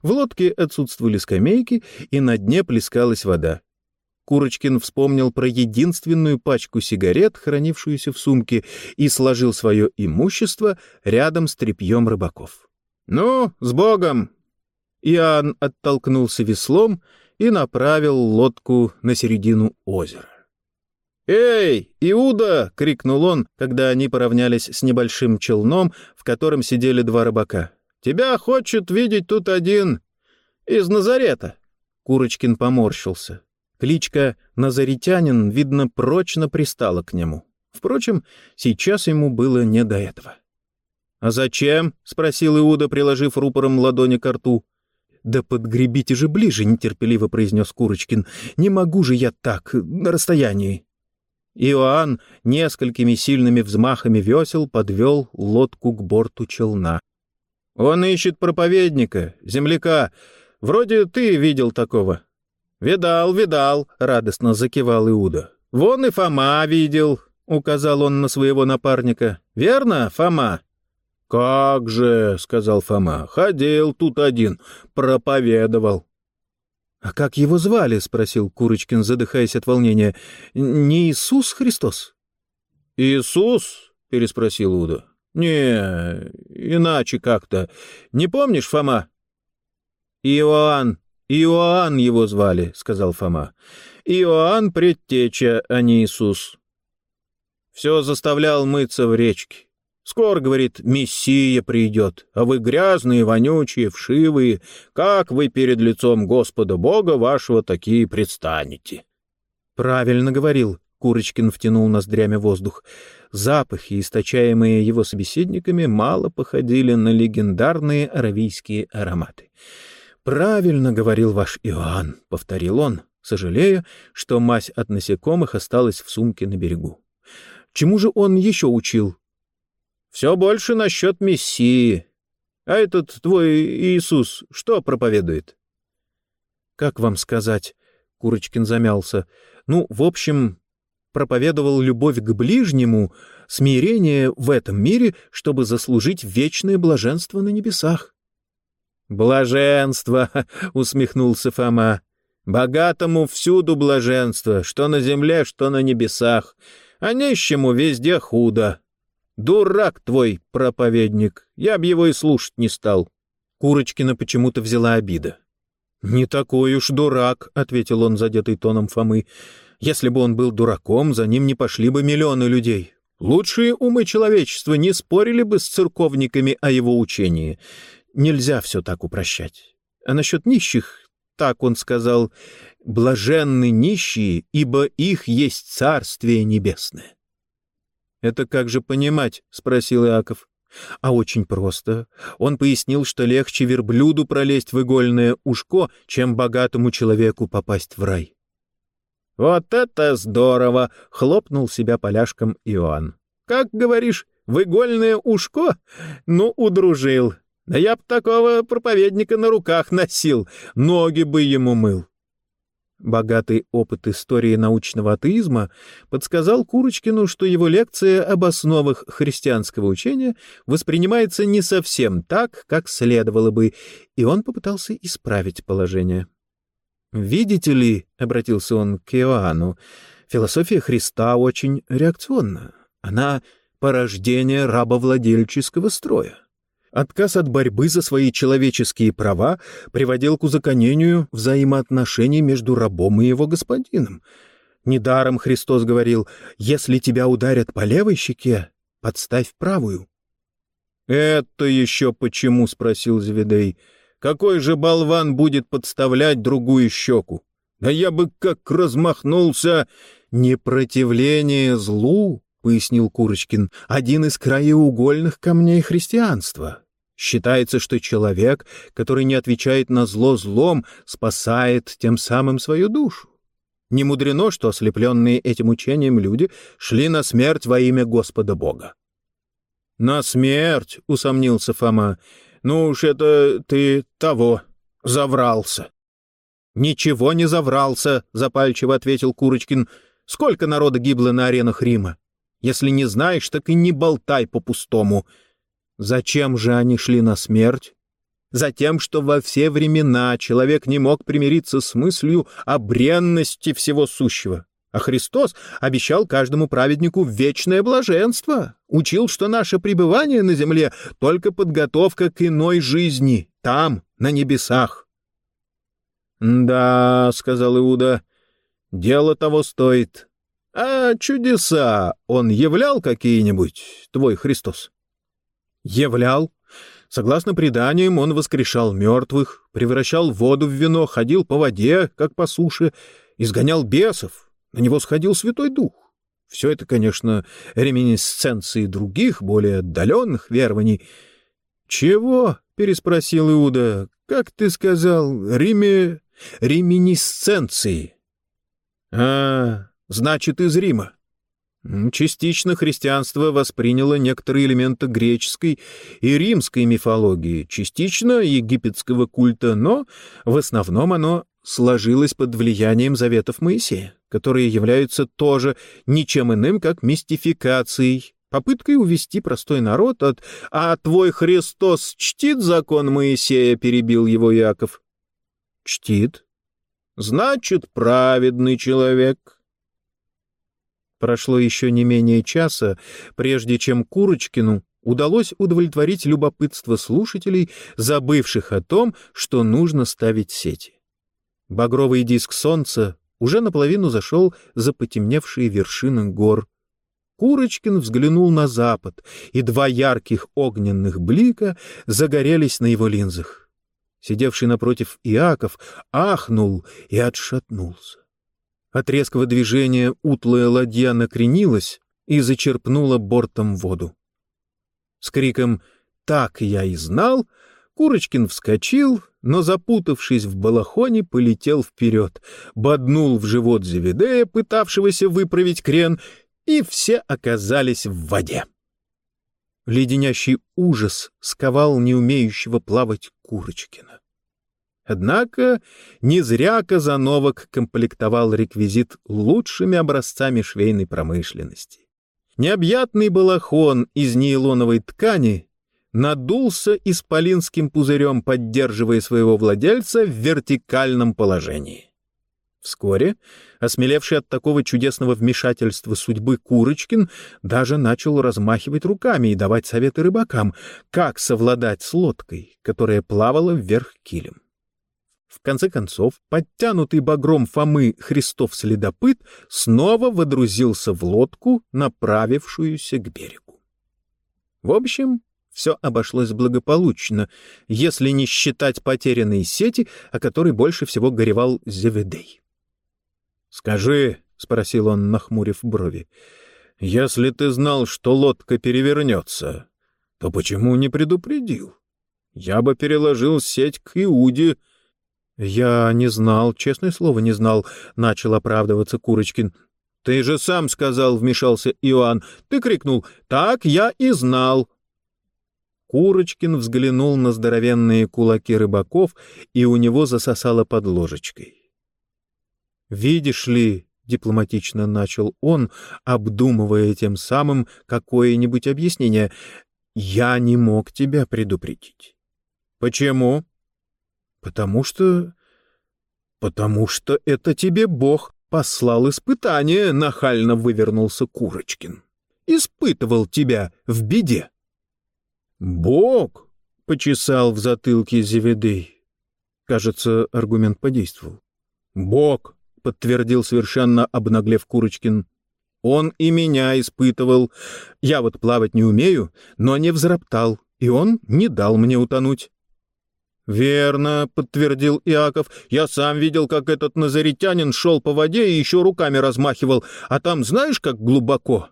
В лодке отсутствовали скамейки, и на дне плескалась вода. Курочкин вспомнил про единственную пачку сигарет, хранившуюся в сумке, и сложил свое имущество рядом с тряпьем рыбаков. «Ну, с Богом!» Иоанн оттолкнулся веслом и направил лодку на середину озера. «Эй, Иуда!» — крикнул он, когда они поравнялись с небольшим челном, в котором сидели два рыбака. «Тебя хочет видеть тут один из Назарета!» Курочкин поморщился. Кличка «Назаритянин», видно, прочно пристала к нему. Впрочем, сейчас ему было не до этого. «А зачем?» — спросил Иуда, приложив рупором ладони к рту. «Да подгребите же ближе», — нетерпеливо произнес Курочкин. «Не могу же я так, на расстоянии». Иоанн несколькими сильными взмахами весел подвел лодку к борту челна. «Он ищет проповедника, земляка. Вроде ты видел такого. «Видал, видал», — радостно закивал Иуда. «Вон и Фома видел», — указал он на своего напарника. «Верно, Фома?» «Как же», — сказал Фома, — «ходил тут один, проповедовал». «А как его звали?» — спросил Курочкин, задыхаясь от волнения. «Не Иисус Христос?» «Иисус?» — переспросил Уда. «Не, иначе как-то. Не помнишь, Фома?» «Иоанн», «Иоанн его звали», — сказал Фома. «Иоанн предтеча, а не Иисус». Все заставлял мыться в речке. Скоро, говорит, Мессия придет, а вы грязные, вонючие, вшивые. Как вы перед лицом Господа Бога вашего такие предстанете? Правильно говорил, Курочкин втянул ноздрями воздух. Запахи, источаемые его собеседниками, мало походили на легендарные аравийские ароматы. «Правильно говорил ваш Иоанн», — повторил он, сожалея, что мазь от насекомых осталась в сумке на берегу. Чему же он еще учил? Все больше насчет Мессии. А этот твой Иисус что проповедует? Как вам сказать? Курочкин замялся. Ну, в общем, проповедовал любовь к ближнему, смирение в этом мире, чтобы заслужить вечное блаженство на небесах. «Блаженство!» — усмехнулся Фома. «Богатому всюду блаженство, что на земле, что на небесах, а нищему везде худо. Дурак твой, проповедник, я б его и слушать не стал». Курочкина почему-то взяла обида. «Не такой уж дурак», — ответил он, задетый тоном Фомы. «Если бы он был дураком, за ним не пошли бы миллионы людей. Лучшие умы человечества не спорили бы с церковниками о его учении. Нельзя все так упрощать. А насчет нищих, так он сказал, «блаженны нищие, ибо их есть Царствие Небесное». «Это как же понимать?» — спросил Иаков. А очень просто. Он пояснил, что легче верблюду пролезть в игольное ушко, чем богатому человеку попасть в рай. «Вот это здорово!» — хлопнул себя поляшком Иоанн. «Как, говоришь, в игольное ушко? Ну, удружил. Да я б такого проповедника на руках носил, ноги бы ему мыл. Богатый опыт истории научного атеизма подсказал Курочкину, что его лекция об основах христианского учения воспринимается не совсем так, как следовало бы, и он попытался исправить положение. «Видите ли», — обратился он к Иоанну, — «философия Христа очень реакционна. Она — порождение рабовладельческого строя. Отказ от борьбы за свои человеческие права приводил к узаконению взаимоотношений между рабом и его господином. Недаром Христос говорил, «Если тебя ударят по левой щеке, подставь правую». «Это еще почему?» — спросил Зведей. «Какой же болван будет подставлять другую щеку? Да я бы как размахнулся!» «Непротивление злу», — пояснил Курочкин, — «один из краеугольных камней христианства». Считается, что человек, который не отвечает на зло злом, спасает тем самым свою душу. Не мудрено, что ослепленные этим учением люди шли на смерть во имя Господа Бога. — На смерть, — усомнился Фома. — Ну уж это ты того, заврался. — Ничего не заврался, — запальчиво ответил Курочкин. — Сколько народа гибло на аренах Рима? Если не знаешь, так и не болтай по-пустому. — Зачем же они шли на смерть? Затем, что во все времена человек не мог примириться с мыслью о бренности всего сущего. А Христос обещал каждому праведнику вечное блаженство, учил, что наше пребывание на земле — только подготовка к иной жизни, там, на небесах. «Да», — сказал Иуда, — «дело того стоит. А чудеса он являл какие-нибудь, твой Христос?» Являл. Согласно преданиям, он воскрешал мертвых, превращал воду в вино, ходил по воде, как по суше, изгонял бесов, на него сходил Святой Дух. Все это, конечно, реминисценции других, более отдаленных верований. «Чего?» — переспросил Иуда. «Как ты сказал? Риме... реминисценции?» «А, значит, из Рима. Частично христианство восприняло некоторые элементы греческой и римской мифологии, частично египетского культа, но в основном оно сложилось под влиянием заветов Моисея, которые являются тоже ничем иным, как мистификацией, попыткой увести простой народ от «А твой Христос чтит закон Моисея?» — перебил его Яков. «Чтит. Значит, праведный человек». Прошло еще не менее часа, прежде чем Курочкину удалось удовлетворить любопытство слушателей, забывших о том, что нужно ставить сети. Багровый диск солнца уже наполовину зашел за потемневшие вершины гор. Курочкин взглянул на запад, и два ярких огненных блика загорелись на его линзах. Сидевший напротив Иаков ахнул и отшатнулся. От резкого движения утлая ладья накренилась и зачерпнула бортом воду. С криком «Так я и знал!» Курочкин вскочил, но, запутавшись в балахоне, полетел вперед, боднул в живот Зеведея, пытавшегося выправить крен, и все оказались в воде. Леденящий ужас сковал неумеющего плавать Курочкина. Однако не зря Казановок комплектовал реквизит лучшими образцами швейной промышленности. Необъятный балахон из нейлоновой ткани надулся исполинским пузырем, поддерживая своего владельца в вертикальном положении. Вскоре, осмелевший от такого чудесного вмешательства судьбы Курочкин, даже начал размахивать руками и давать советы рыбакам, как совладать с лодкой, которая плавала вверх килем. В конце концов, подтянутый багром Фомы Христов-следопыт снова водрузился в лодку, направившуюся к берегу. В общем, все обошлось благополучно, если не считать потерянной сети, о которой больше всего горевал Зеведей. — Скажи, — спросил он, нахмурив брови, — если ты знал, что лодка перевернется, то почему не предупредил? Я бы переложил сеть к Иуде. — Я не знал, честное слово, не знал, — начал оправдываться Курочкин. — Ты же сам сказал, — вмешался Иоанн. Ты крикнул, — так я и знал. Курочкин взглянул на здоровенные кулаки рыбаков, и у него засосало под ложечкой. «Видишь ли», — дипломатично начал он, обдумывая тем самым какое-нибудь объяснение, — «я не мог тебя предупредить». «Почему?» «Потому что... потому что это тебе Бог послал испытание», — нахально вывернулся Курочкин. «Испытывал тебя в беде». «Бог!» — почесал в затылке Зеведей. Кажется, аргумент подействовал. «Бог!» — подтвердил совершенно обнаглев Курочкин. «Он и меня испытывал. Я вот плавать не умею, но не взроптал, и он не дал мне утонуть». «Верно», — подтвердил Иаков. «Я сам видел, как этот назаритянин шел по воде и еще руками размахивал. А там знаешь, как глубоко?»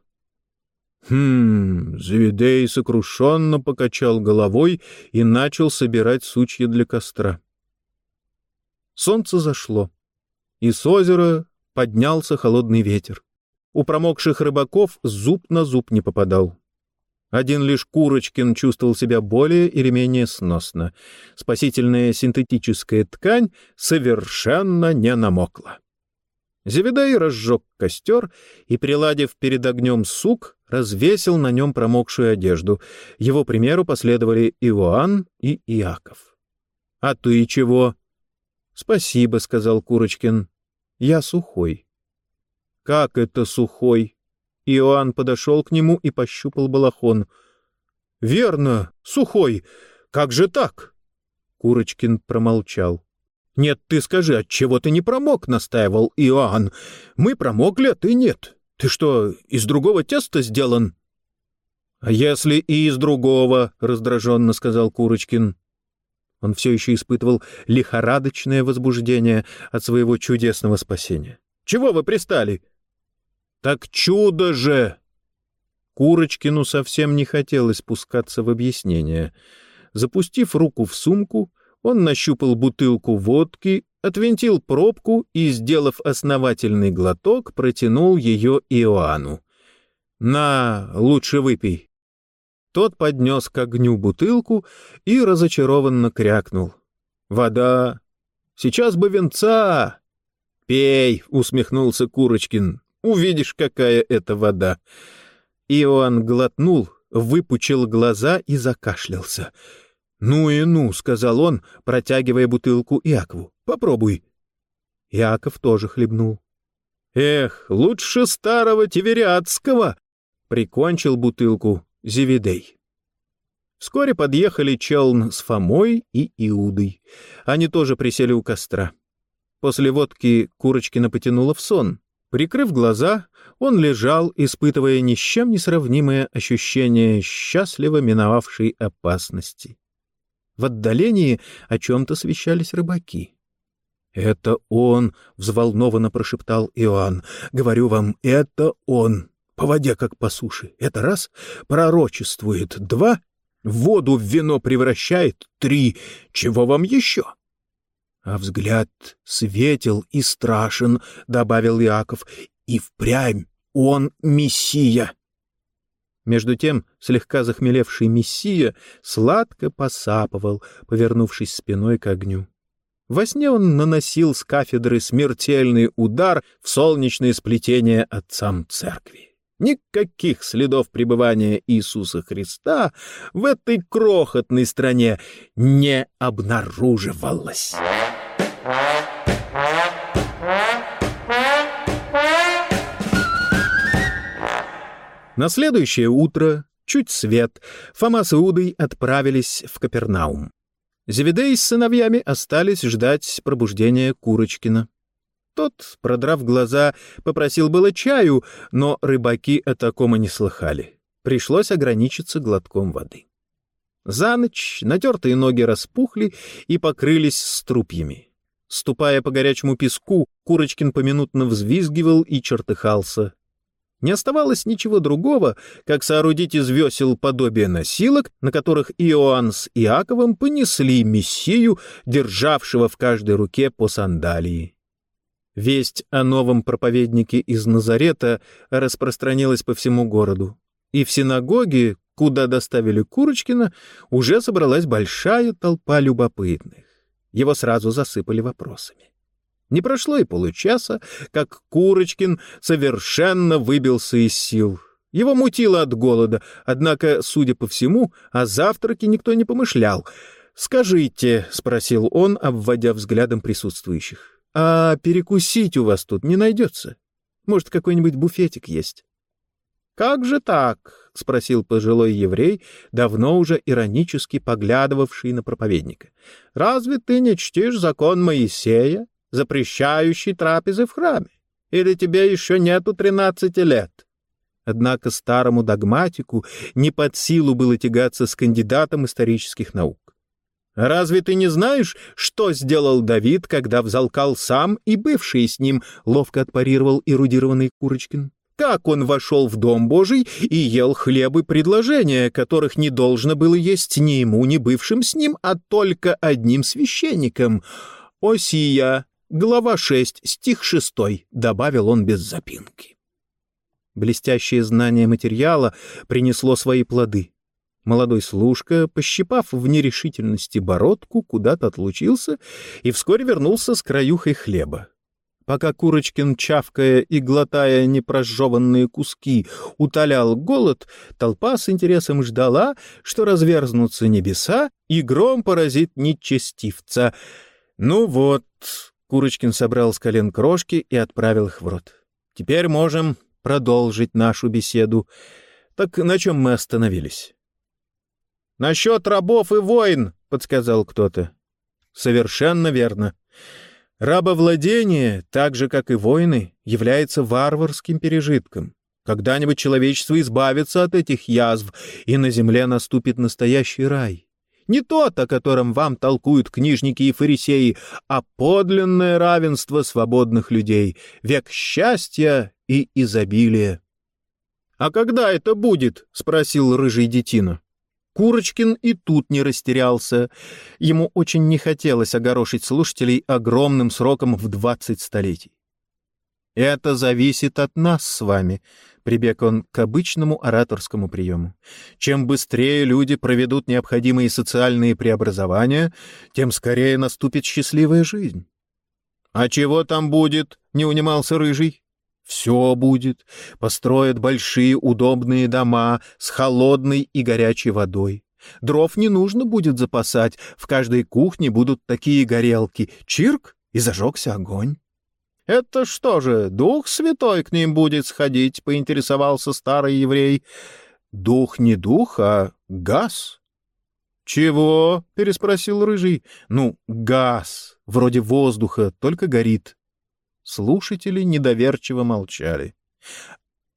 Хм, Завидей сокрушенно покачал головой и начал собирать сучья для костра. Солнце зашло, и с озера поднялся холодный ветер. У промокших рыбаков зуб на зуб не попадал. Один лишь Курочкин чувствовал себя более или менее сносно. Спасительная синтетическая ткань совершенно не намокла. Зеведай разжег костер и, приладив перед огнем сук, развесил на нем промокшую одежду. Его примеру последовали Иоанн и Иаков. — А ты чего? — Спасибо, — сказал Курочкин. — Я сухой. — Как это сухой? Иоанн подошел к нему и пощупал балахон. — Верно, сухой. Как же так? Курочкин промолчал. «Нет, ты скажи, отчего ты не промок?» — настаивал Иоанн. «Мы промокли, а ты нет. Ты что, из другого теста сделан?» «А если и из другого?» — раздраженно сказал Курочкин. Он все еще испытывал лихорадочное возбуждение от своего чудесного спасения. «Чего вы пристали?» «Так чудо же!» Курочкину совсем не хотелось спускаться в объяснение. Запустив руку в сумку, он нащупал бутылку водки, отвинтил пробку и, сделав основательный глоток, протянул ее Иоанну. «На, лучше выпей». Тот поднес к огню бутылку и разочарованно крякнул. «Вода! Сейчас бы венца!» «Пей!» — усмехнулся Курочкин. «Увидишь, какая это вода!» Иоанн глотнул, выпучил глаза и закашлялся. «Ну и ну», — сказал он, протягивая бутылку Иакову. «Попробуй». Иаков тоже хлебнул. «Эх, лучше старого Тивериадского!» — прикончил бутылку Зевидей. Вскоре подъехали Челн с Фомой и Иудой. Они тоже присели у костра. После водки Курочкина потянула в сон. Прикрыв глаза, он лежал, испытывая ни с чем не сравнимое ощущение счастливо миновавшей опасности. В отдалении о чем-то свещались рыбаки. «Это он!» — взволнованно прошептал Иоанн. «Говорю вам, это он! По воде, как по суше. Это раз. Пророчествует. Два. Воду в вино превращает. Три. Чего вам еще? А взгляд светел и страшен, — добавил Иаков, — и впрямь он мессия. Между тем слегка захмелевший мессия сладко посапывал, повернувшись спиной к огню. Во сне он наносил с кафедры смертельный удар в солнечное сплетение отцам церкви. Никаких следов пребывания Иисуса Христа в этой крохотной стране не обнаруживалось. На следующее утро, чуть свет, Фома с Иудой отправились в Капернаум. Зеведей с сыновьями остались ждать пробуждения Курочкина. Тот, продрав глаза, попросил было чаю, но рыбаки о таком и не слыхали. Пришлось ограничиться глотком воды. За ночь натертые ноги распухли и покрылись струпьями. Ступая по горячему песку, Курочкин поминутно взвизгивал и чертыхался. Не оставалось ничего другого, как соорудить из весел подобие носилок, на которых Иоанн с Иаковом понесли мессию, державшего в каждой руке по сандалии. Весть о новом проповеднике из Назарета распространилась по всему городу. И в синагоге, куда доставили Курочкина, уже собралась большая толпа любопытных. Его сразу засыпали вопросами. Не прошло и получаса, как Курочкин совершенно выбился из сил. Его мутило от голода, однако, судя по всему, о завтраке никто не помышлял. «Скажите», — спросил он, обводя взглядом присутствующих, а перекусить у вас тут не найдется? Может, какой-нибудь буфетик есть? — Как же так? — спросил пожилой еврей, давно уже иронически поглядывавший на проповедника. — Разве ты не чтишь закон Моисея, запрещающий трапезы в храме? Или тебе еще нету тринадцати лет? Однако старому догматику не под силу было тягаться с кандидатом исторических наук. Разве ты не знаешь, что сделал Давид, когда взалкал сам и бывший с ним, ловко отпарировал эрудированный Курочкин? Как он вошел в Дом Божий и ел хлебы предложения, которых не должно было есть ни ему, ни бывшим с ним, а только одним священником? Осия, глава 6, стих 6, добавил он без запинки. Блестящее знание материала принесло свои плоды. Молодой служка, пощипав в нерешительности бородку, куда-то отлучился и вскоре вернулся с краюхой хлеба. Пока Курочкин, чавкая и глотая непрожеванные куски, утолял голод, толпа с интересом ждала, что разверзнутся небеса, и гром поразит нечестивца. Ну вот, Курочкин собрал с колен крошки и отправил их в рот. Теперь можем продолжить нашу беседу. Так на чем мы остановились? «Насчет рабов и войн», — подсказал кто-то. «Совершенно верно. Рабовладение, так же, как и войны, является варварским пережитком. Когда-нибудь человечество избавится от этих язв, и на земле наступит настоящий рай. Не тот, о котором вам толкуют книжники и фарисеи, а подлинное равенство свободных людей, век счастья и изобилия. — А когда это будет? — спросил рыжий детина. Курочкин и тут не растерялся. Ему очень не хотелось огорошить слушателей огромным сроком в двадцать столетий. «Это зависит от нас с вами», — прибег он к обычному ораторскому приему. «Чем быстрее люди проведут необходимые социальные преобразования, тем скорее наступит счастливая жизнь». «А чего там будет?» — не унимался Рыжий. Все будет. Построят большие удобные дома с холодной и горячей водой. Дров не нужно будет запасать, в каждой кухне будут такие горелки. Чирк, и зажегся огонь. — Это что же, Дух Святой к ним будет сходить? — поинтересовался старый еврей. — Дух не дух, а газ. — Чего? — переспросил Рыжий. — Ну, газ, вроде воздуха, только горит. Слушатели недоверчиво молчали.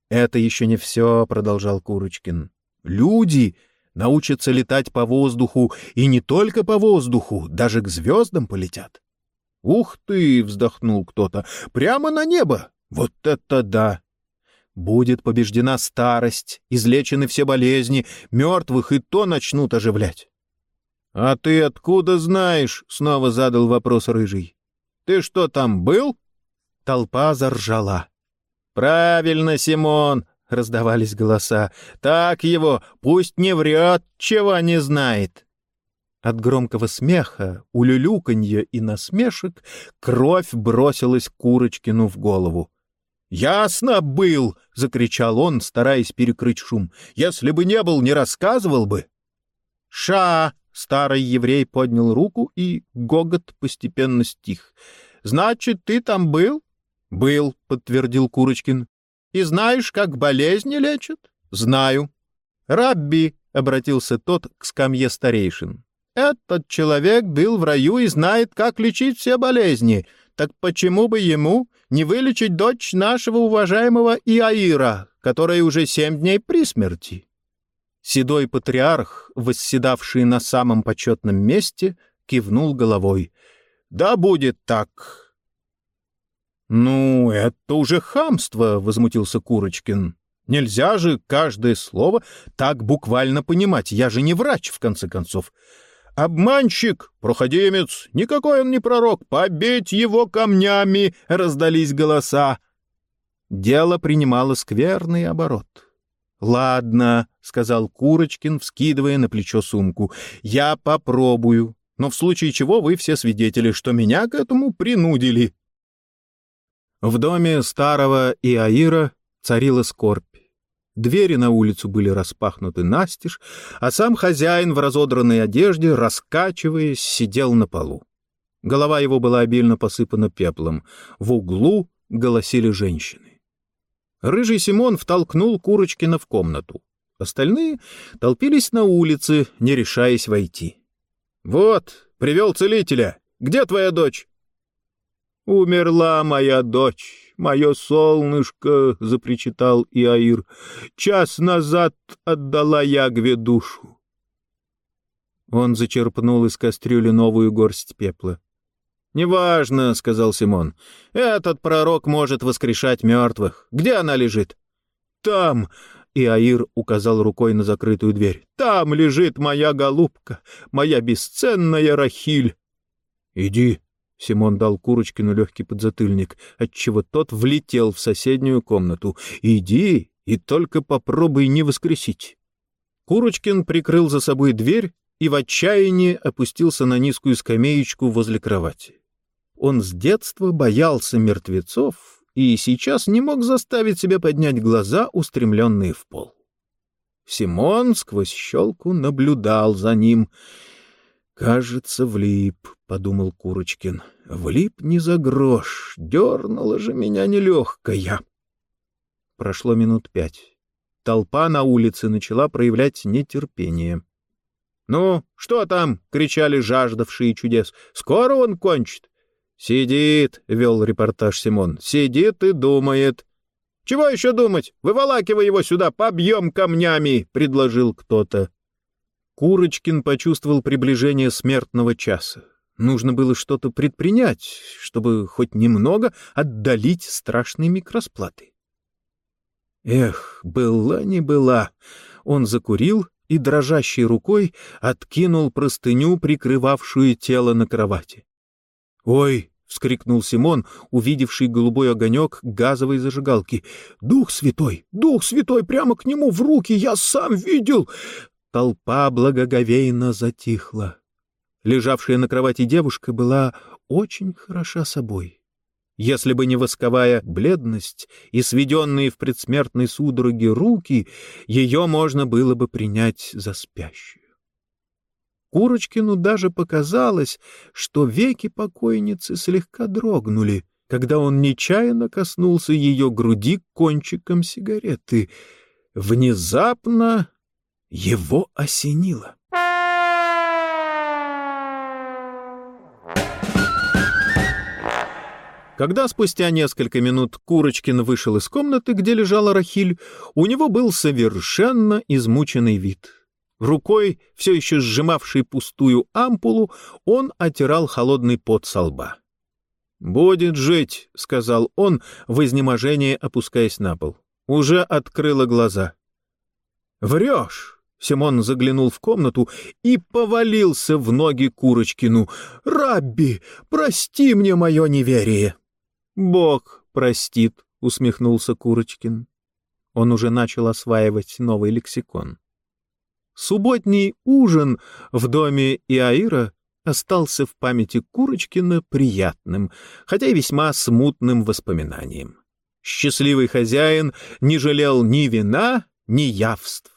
«Это еще не все», — продолжал Курочкин. «Люди научатся летать по воздуху, и не только по воздуху, даже к звездам полетят». «Ух ты!» — вздохнул кто-то. «Прямо на небо! Вот это да!» Будет побеждена старость, излечены все болезни, мертвых и то начнут оживлять. «А ты откуда знаешь?» — снова задал вопрос Рыжий. «Ты что, там был?» Толпа заржала. «Правильно, Симон!» — раздавались голоса. «Так его! Пусть не врет, чего не знает!» От громкого смеха, улюлюканья и насмешек кровь бросилась Курочкину в голову. «Ясно был!» — закричал он, стараясь перекрыть шум. «Если бы не был, не рассказывал бы!» «Ша!» — старый еврей поднял руку, и гогот постепенно стих. «Значит, ты там был?» «Был», — подтвердил Курочкин. «И знаешь, как болезни лечат?» «Знаю». «Рабби», — обратился тот к скамье старейшин. «Этот человек был в раю и знает, как лечить все болезни. Так почему бы ему не вылечить дочь нашего уважаемого Иаира, которая уже семь дней при смерти?» Седой патриарх, восседавший на самом почетном месте, кивнул головой. «Да будет так. «Ну, это уже хамство», — возмутился Курочкин. «Нельзя же каждое слово так буквально понимать. Я же не врач, в конце концов. «Обманщик! Проходимец! Никакой он не пророк! Побить его камнями!» — раздались голоса. Дело принимало скверный оборот. «Ладно», — сказал Курочкин, вскидывая на плечо сумку, — «я попробую, но в случае чего вы все свидетели, что меня к этому принудили». В доме старого Иаира царила скорбь. Двери на улицу были распахнуты настежь, а сам хозяин в разодранной одежде, раскачиваясь, сидел на полу. Голова его была обильно посыпана пеплом. В углу голосили женщины. Рыжий Симон втолкнул Курочкина в комнату. Остальные толпились на улице, не решаясь войти. — Вот, привел целителя. Где твоя дочь? «Умерла моя дочь, мое солнышко!» — запричитал Иаир. «Час назад отдала Ягве душу». Он зачерпнул из кастрюли новую горсть пепла. «Неважно», — сказал Симон. «Этот пророк может воскрешать мертвых. Где она лежит?» «Там!» — Иаир указал рукой на закрытую дверь. «Там лежит моя голубка, моя бесценная Рахиль». «Иди», Симон дал Курочкину легкий подзатыльник, отчего тот влетел в соседнюю комнату. «Иди и только попробуй не воскресить». Курочкин прикрыл за собой дверь и в отчаянии опустился на низкую скамеечку возле кровати. Он с детства боялся мертвецов и сейчас не мог заставить себя поднять глаза, устремленные в пол. Симон сквозь щелку наблюдал за ним — «Кажется, влип», — подумал Курочкин. «Влип не за грош, дернула же меня нелегкая». Прошло минут пять. Толпа на улице начала проявлять нетерпение. «Ну, что там?» — кричали жаждавшие чудес. «Скоро он кончит?» «Сидит», — вел репортаж Симон. «Сидит и думает». «Чего еще думать? Выволакивай его сюда, побьем камнями!» — предложил кто-то. Курочкин почувствовал приближение смертного часа. Нужно было что-то предпринять, чтобы хоть немного отдалить страшные микросплаты. Эх, была не была. Он закурил и дрожащей рукой откинул простыню, прикрывавшую тело на кровати. «Ой!» — вскрикнул Симон, увидевший голубой огонек газовой зажигалки. «Дух святой! Дух святой! Прямо к нему в руки! Я сам видел! Толпа благоговейно затихла. Лежавшая на кровати девушка была очень хороша собой. Если бы не восковая бледность и сведенные в предсмертной судороге руки, ее можно было бы принять за спящую. Курочкину даже показалось, что веки покойницы слегка дрогнули, когда он нечаянно коснулся ее груди кончиком сигареты. Внезапно его осенило. Когда спустя несколько минут Курочкин вышел из комнаты, где лежала Рахиль, у него был совершенно измученный вид. Рукой, все еще сжимавшей пустую ампулу, он отирал холодный пот со лба. «Будет жить», — сказал он, в изнеможении опускаясь на пол. Уже открыла глаза. «Врешь!» Симон заглянул в комнату и повалился в ноги Курочкину. «Рабби, прости мне мое неверие!» «Бог простит», — усмехнулся Курочкин. Он уже начал осваивать новый лексикон. Субботний ужин в доме Иаира остался в памяти Курочкина приятным, хотя и весьма смутным воспоминанием. Счастливый хозяин не жалел ни вина, ни явств.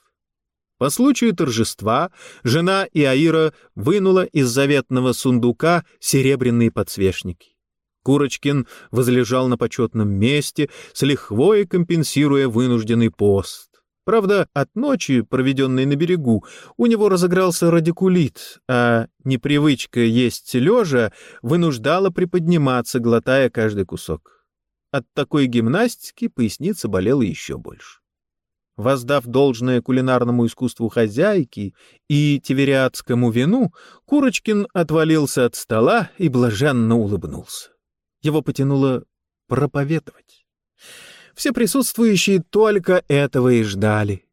По случаю торжества жена Иаира вынула из заветного сундука серебряные подсвечники. Курочкин возлежал на почетном месте, с лихвой компенсируя вынужденный пост. Правда, от ночи, проведенной на берегу, у него разыгрался радикулит, а непривычка есть лежа вынуждала приподниматься, глотая каждый кусок. От такой гимнастики поясница болела еще больше. Воздав должное кулинарному искусству хозяйки и тивериадскому вину, Курочкин отвалился от стола и блаженно улыбнулся. Его потянуло проповедовать. Все присутствующие только этого и ждали.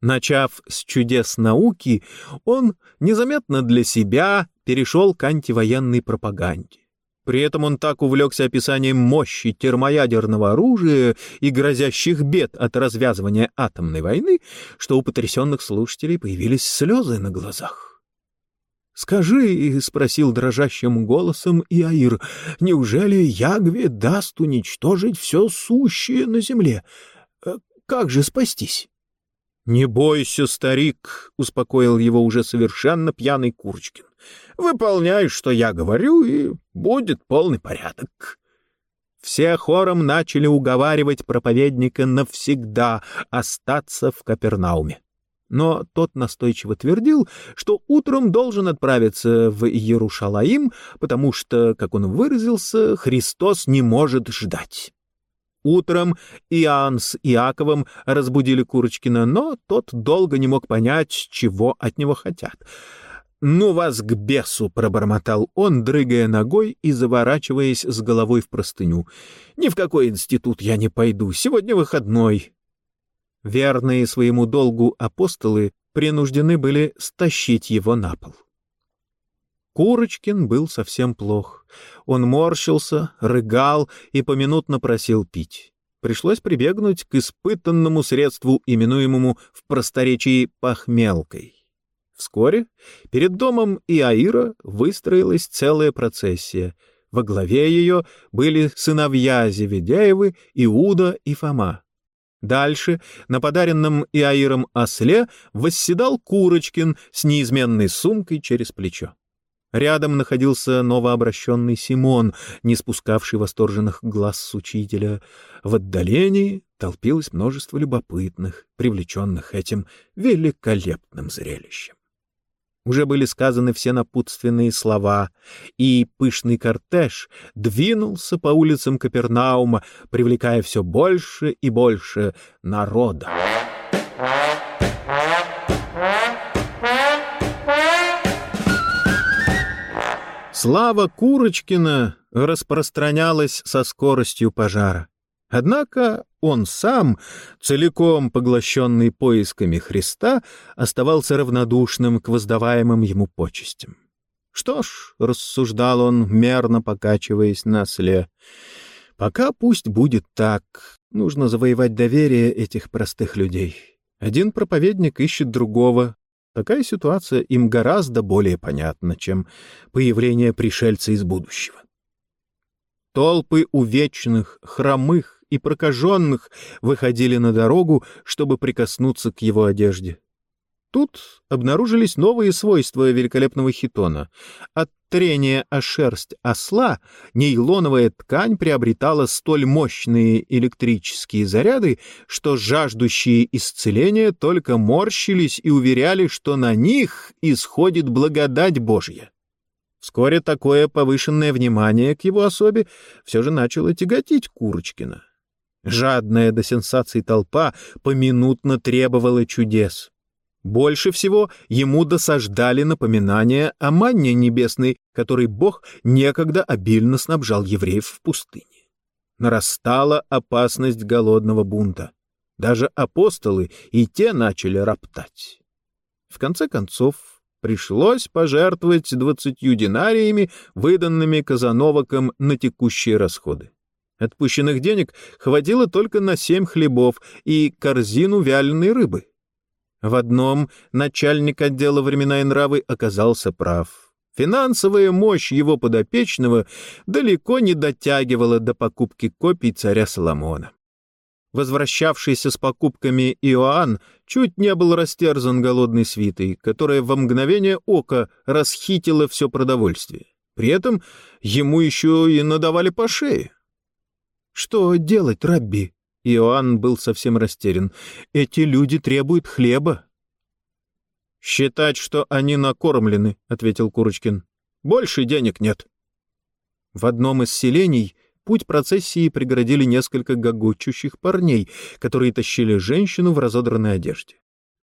Начав с чудес науки, он незаметно для себя перешел к антивоенной пропаганде. При этом он так увлекся описанием мощи термоядерного оружия и грозящих бед от развязывания атомной войны, что у потрясенных слушателей появились слезы на глазах. «Скажи», — спросил дрожащим голосом Иаир, — «неужели Ягве даст уничтожить все сущее на земле? Э, как же спастись?» «Не бойся, старик», — успокоил его уже совершенно пьяный Курочкин. «Выполняй, что я говорю, и будет полный порядок». Все хором начали уговаривать проповедника навсегда остаться в Капернауме но тот настойчиво твердил, что утром должен отправиться в Иерушалаим, потому что, как он выразился, Христос не может ждать. Утром Иоанн с Иаковом разбудили Курочкина, но тот долго не мог понять, чего от него хотят. «Ну вас к бесу!» — пробормотал он, дрыгая ногой и заворачиваясь с головой в простыню. «Ни в какой институт я не пойду, сегодня выходной. Верные своему долгу апостолы принуждены были стащить его на пол. Курочкин был совсем плох. Он морщился, рыгал и поминутно просил пить. Пришлось прибегнуть к испытанному средству, именуемому в просторечии «похмелкой». Вскоре перед домом Иаира выстроилась целая процессия. Во главе ее были сыновья Зеведяевы, Иуда и Фома. Дальше, на подаренном Иаиром осле, восседал Курочкин с неизменной сумкой через плечо. Рядом находился новообращенный Симон, не спускавший восторженных глаз с учителя. В отдалении толпилось множество любопытных, привлеченных этим великолепным зрелищем. Уже были сказаны все напутственные слова, и пышный кортеж двинулся по улицам Капернаума, привлекая все больше и больше народа. Слава Курочкина распространялась со скоростью пожара. Однако он сам, целиком поглощенный поисками Христа, оставался равнодушным к воздаваемым ему почестям. Что ж, — рассуждал он, мерно покачиваясь на сле, — пока пусть будет так, нужно завоевать доверие этих простых людей. Один проповедник ищет другого. Такая ситуация им гораздо более понятна, чем появление пришельца из будущего. Толпы увечных, хромых, и прокаженных выходили на дорогу, чтобы прикоснуться к его одежде. Тут обнаружились новые свойства великолепного хитона. От трения о шерсть осла нейлоновая ткань приобретала столь мощные электрические заряды, что жаждущие исцеления только морщились и уверяли, что на них исходит благодать Божья. Вскоре такое повышенное внимание к его особе все же начало тяготить Курочкина. Жадная до сенсаций толпа поминутно требовала чудес. Больше всего ему досаждали напоминания о манне небесной, которой Бог некогда обильно снабжал евреев в пустыне. Нарастала опасность голодного бунта. Даже апостолы и те начали роптать. В конце концов, пришлось пожертвовать двадцатью динариями, выданными Казановоком на текущие расходы. Отпущенных денег хватило только на семь хлебов и корзину вяленой рыбы. В одном начальник отдела времена и нравы оказался прав. Финансовая мощь его подопечного далеко не дотягивала до покупки копий царя Соломона. Возвращавшийся с покупками Иоанн чуть не был растерзан голодной свитой, которая во мгновение ока расхитила все продовольствие. При этом ему еще и надавали по шее. «Что делать, Рабби?» Иоанн был совсем растерян. «Эти люди требуют хлеба». «Считать, что они накормлены», — ответил Курочкин. «Больше денег нет». В одном из селений путь процессии преградили несколько гогочущих парней, которые тащили женщину в разодранной одежде.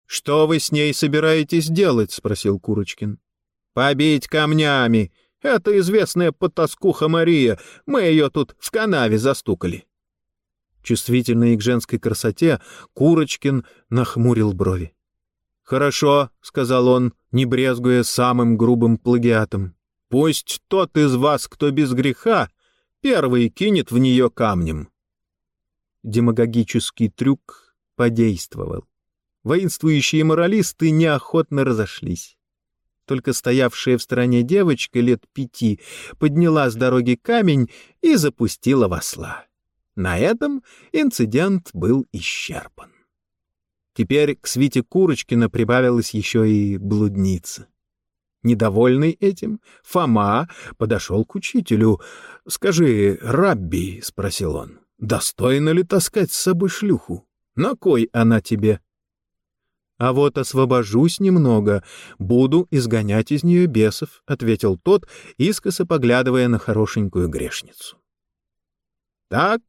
«Что вы с ней собираетесь делать?» — спросил Курочкин. «Побить камнями. Это известная потаскуха Мария. Мы ее тут в канаве застукали». Чувствительный к женской красоте, Курочкин нахмурил брови. «Хорошо», — сказал он, не брезгуя самым грубым плагиатом. «Пусть тот из вас, кто без греха, первый кинет в нее камнем». Демагогический трюк подействовал. Воинствующие моралисты неохотно разошлись. Только стоявшая в стороне девочка лет пяти подняла с дороги камень и запустила в осла. На этом инцидент был исчерпан. Теперь к свите Курочкина прибавилась еще и блудница. Недовольный этим, Фома подошел к учителю. — Скажи, Рабби, — спросил он, — достойно ли таскать с собой шлюху? На кой она тебе? — А вот освобожусь немного, буду изгонять из нее бесов, — ответил тот, искоса поглядывая на хорошенькую грешницу. Так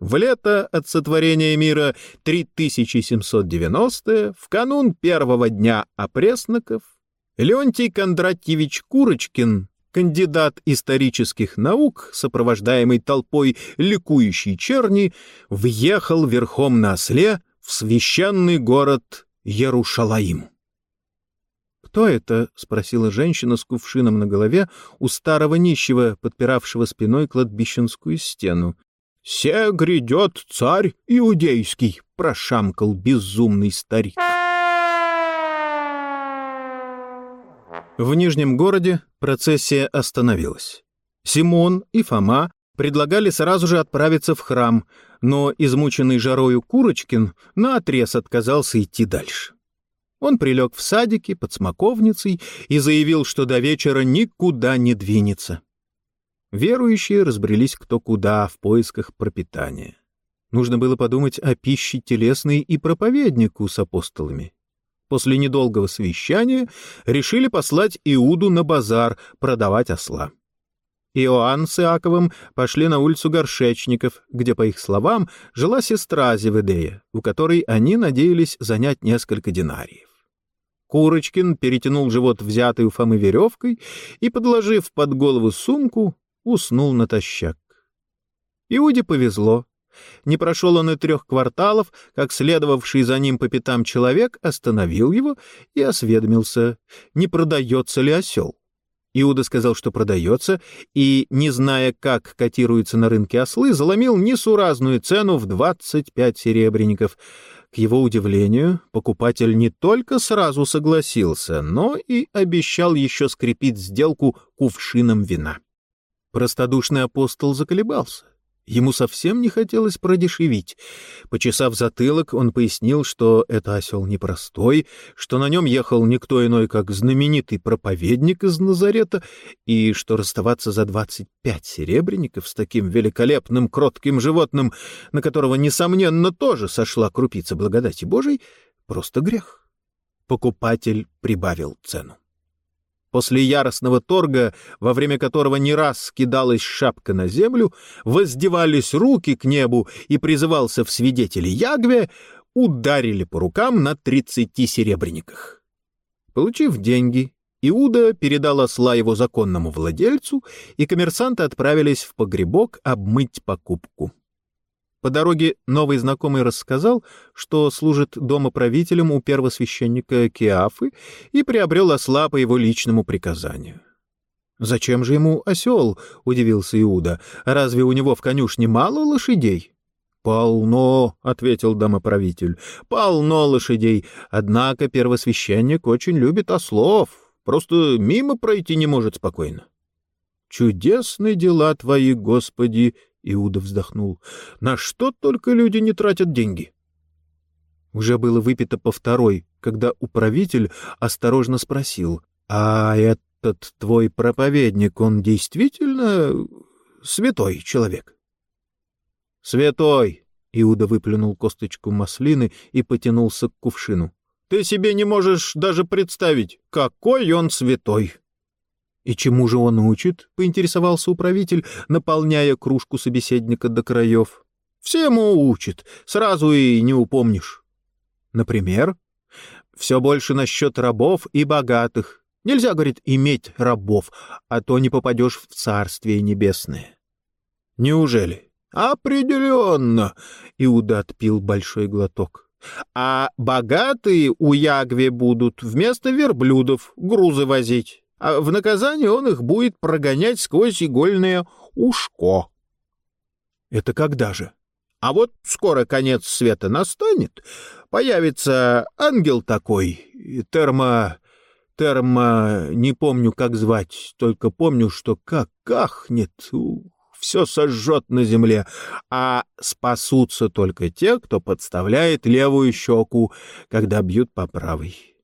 в лето от сотворения мира 3790 в канун первого дня опресноков Леонтий Кондратьевич Курочкин, кандидат исторических наук, сопровождаемый толпой ликующей черни, въехал верхом на осле в священный город Ярушалаим. «Кто это?» — спросила женщина с кувшином на голове у старого нищего, подпиравшего спиной кладбищенскую стену. «Се грядет царь иудейский», — прошамкал безумный старик. В Нижнем городе процессия остановилась. Симон и Фома предлагали сразу же отправиться в храм, но измученный жарою Курочкин наотрез отказался идти дальше. Он прилег в садике под смоковницей и заявил, что до вечера никуда не двинется. Верующие разбрелись кто куда в поисках пропитания. Нужно было подумать о пище телесной и проповеднику с апостолами. После недолгого совещания решили послать Иуду на базар продавать осла. Иоанн с Иаковым пошли на улицу горшечников, где, по их словам, жила сестра Зеведея, у которой они надеялись занять несколько динариев. Курочкин перетянул живот взятой у Фомы веревкой и, подложив под голову сумку, уснул натощак. Иуде повезло. Не прошел он и трех кварталов, как следовавший за ним по пятам человек остановил его и осведомился, не продается ли осел. Иуда сказал, что продается, и, не зная, как котируются на рынке ослы, заломил несуразную цену в 25 серебряников. К его удивлению, покупатель не только сразу согласился, но и обещал еще скрепить сделку кувшином вина. Простодушный апостол заколебался. Ему совсем не хотелось продешевить. Почесав затылок, он пояснил, что это осел непростой, что на нем ехал никто иной, как знаменитый проповедник из Назарета, и что расставаться за двадцать пять серебряников с таким великолепным кротким животным, на которого, несомненно, тоже сошла крупица благодати Божией, просто грех. Покупатель прибавил цену. После яростного торга, во время которого не раз скидалась шапка на землю, воздевались руки к небу и призывался в свидетели Ягве, ударили по рукам на тридцати серебряниках. Получив деньги, Иуда передал осла его законному владельцу, и коммерсанты отправились в погребок обмыть покупку. По дороге новый знакомый рассказал, что служит домоправителем у первосвященника Киафы и приобрел осла по его личному приказанию. «Зачем же ему осел?» — удивился Иуда. «Разве у него в конюшне мало лошадей?» «Полно», — ответил домоправитель, — «полно лошадей. Однако первосвященник очень любит ослов, просто мимо пройти не может спокойно». «Чудесны дела твои, Господи!» — Иуда вздохнул. «На что только люди не тратят деньги?» Уже было выпито по второй, когда управитель осторожно спросил, «А это этот твой проповедник, он действительно святой человек? — Святой! — Иуда выплюнул косточку маслины и потянулся к кувшину. — Ты себе не можешь даже представить, какой он святой! — И чему же он учит? — поинтересовался управитель, наполняя кружку собеседника до краев. — Всему учит, сразу и не упомнишь. — Например? — Все больше насчет рабов и богатых, Нельзя, говорит, иметь рабов, а то не попадешь в Царствие Небесное. Неужели? Определенно. Иуда отпил большой глоток. А богатые у Ягве будут вместо верблюдов грузы возить, а в наказание он их будет прогонять сквозь игольное ушко. Это когда же? А вот скоро конец света настанет, появится ангел такой, термо термо... не помню, как звать, только помню, что как кахнет, все сожжет на земле, а спасутся только те, кто подставляет левую щеку, когда бьют по правой.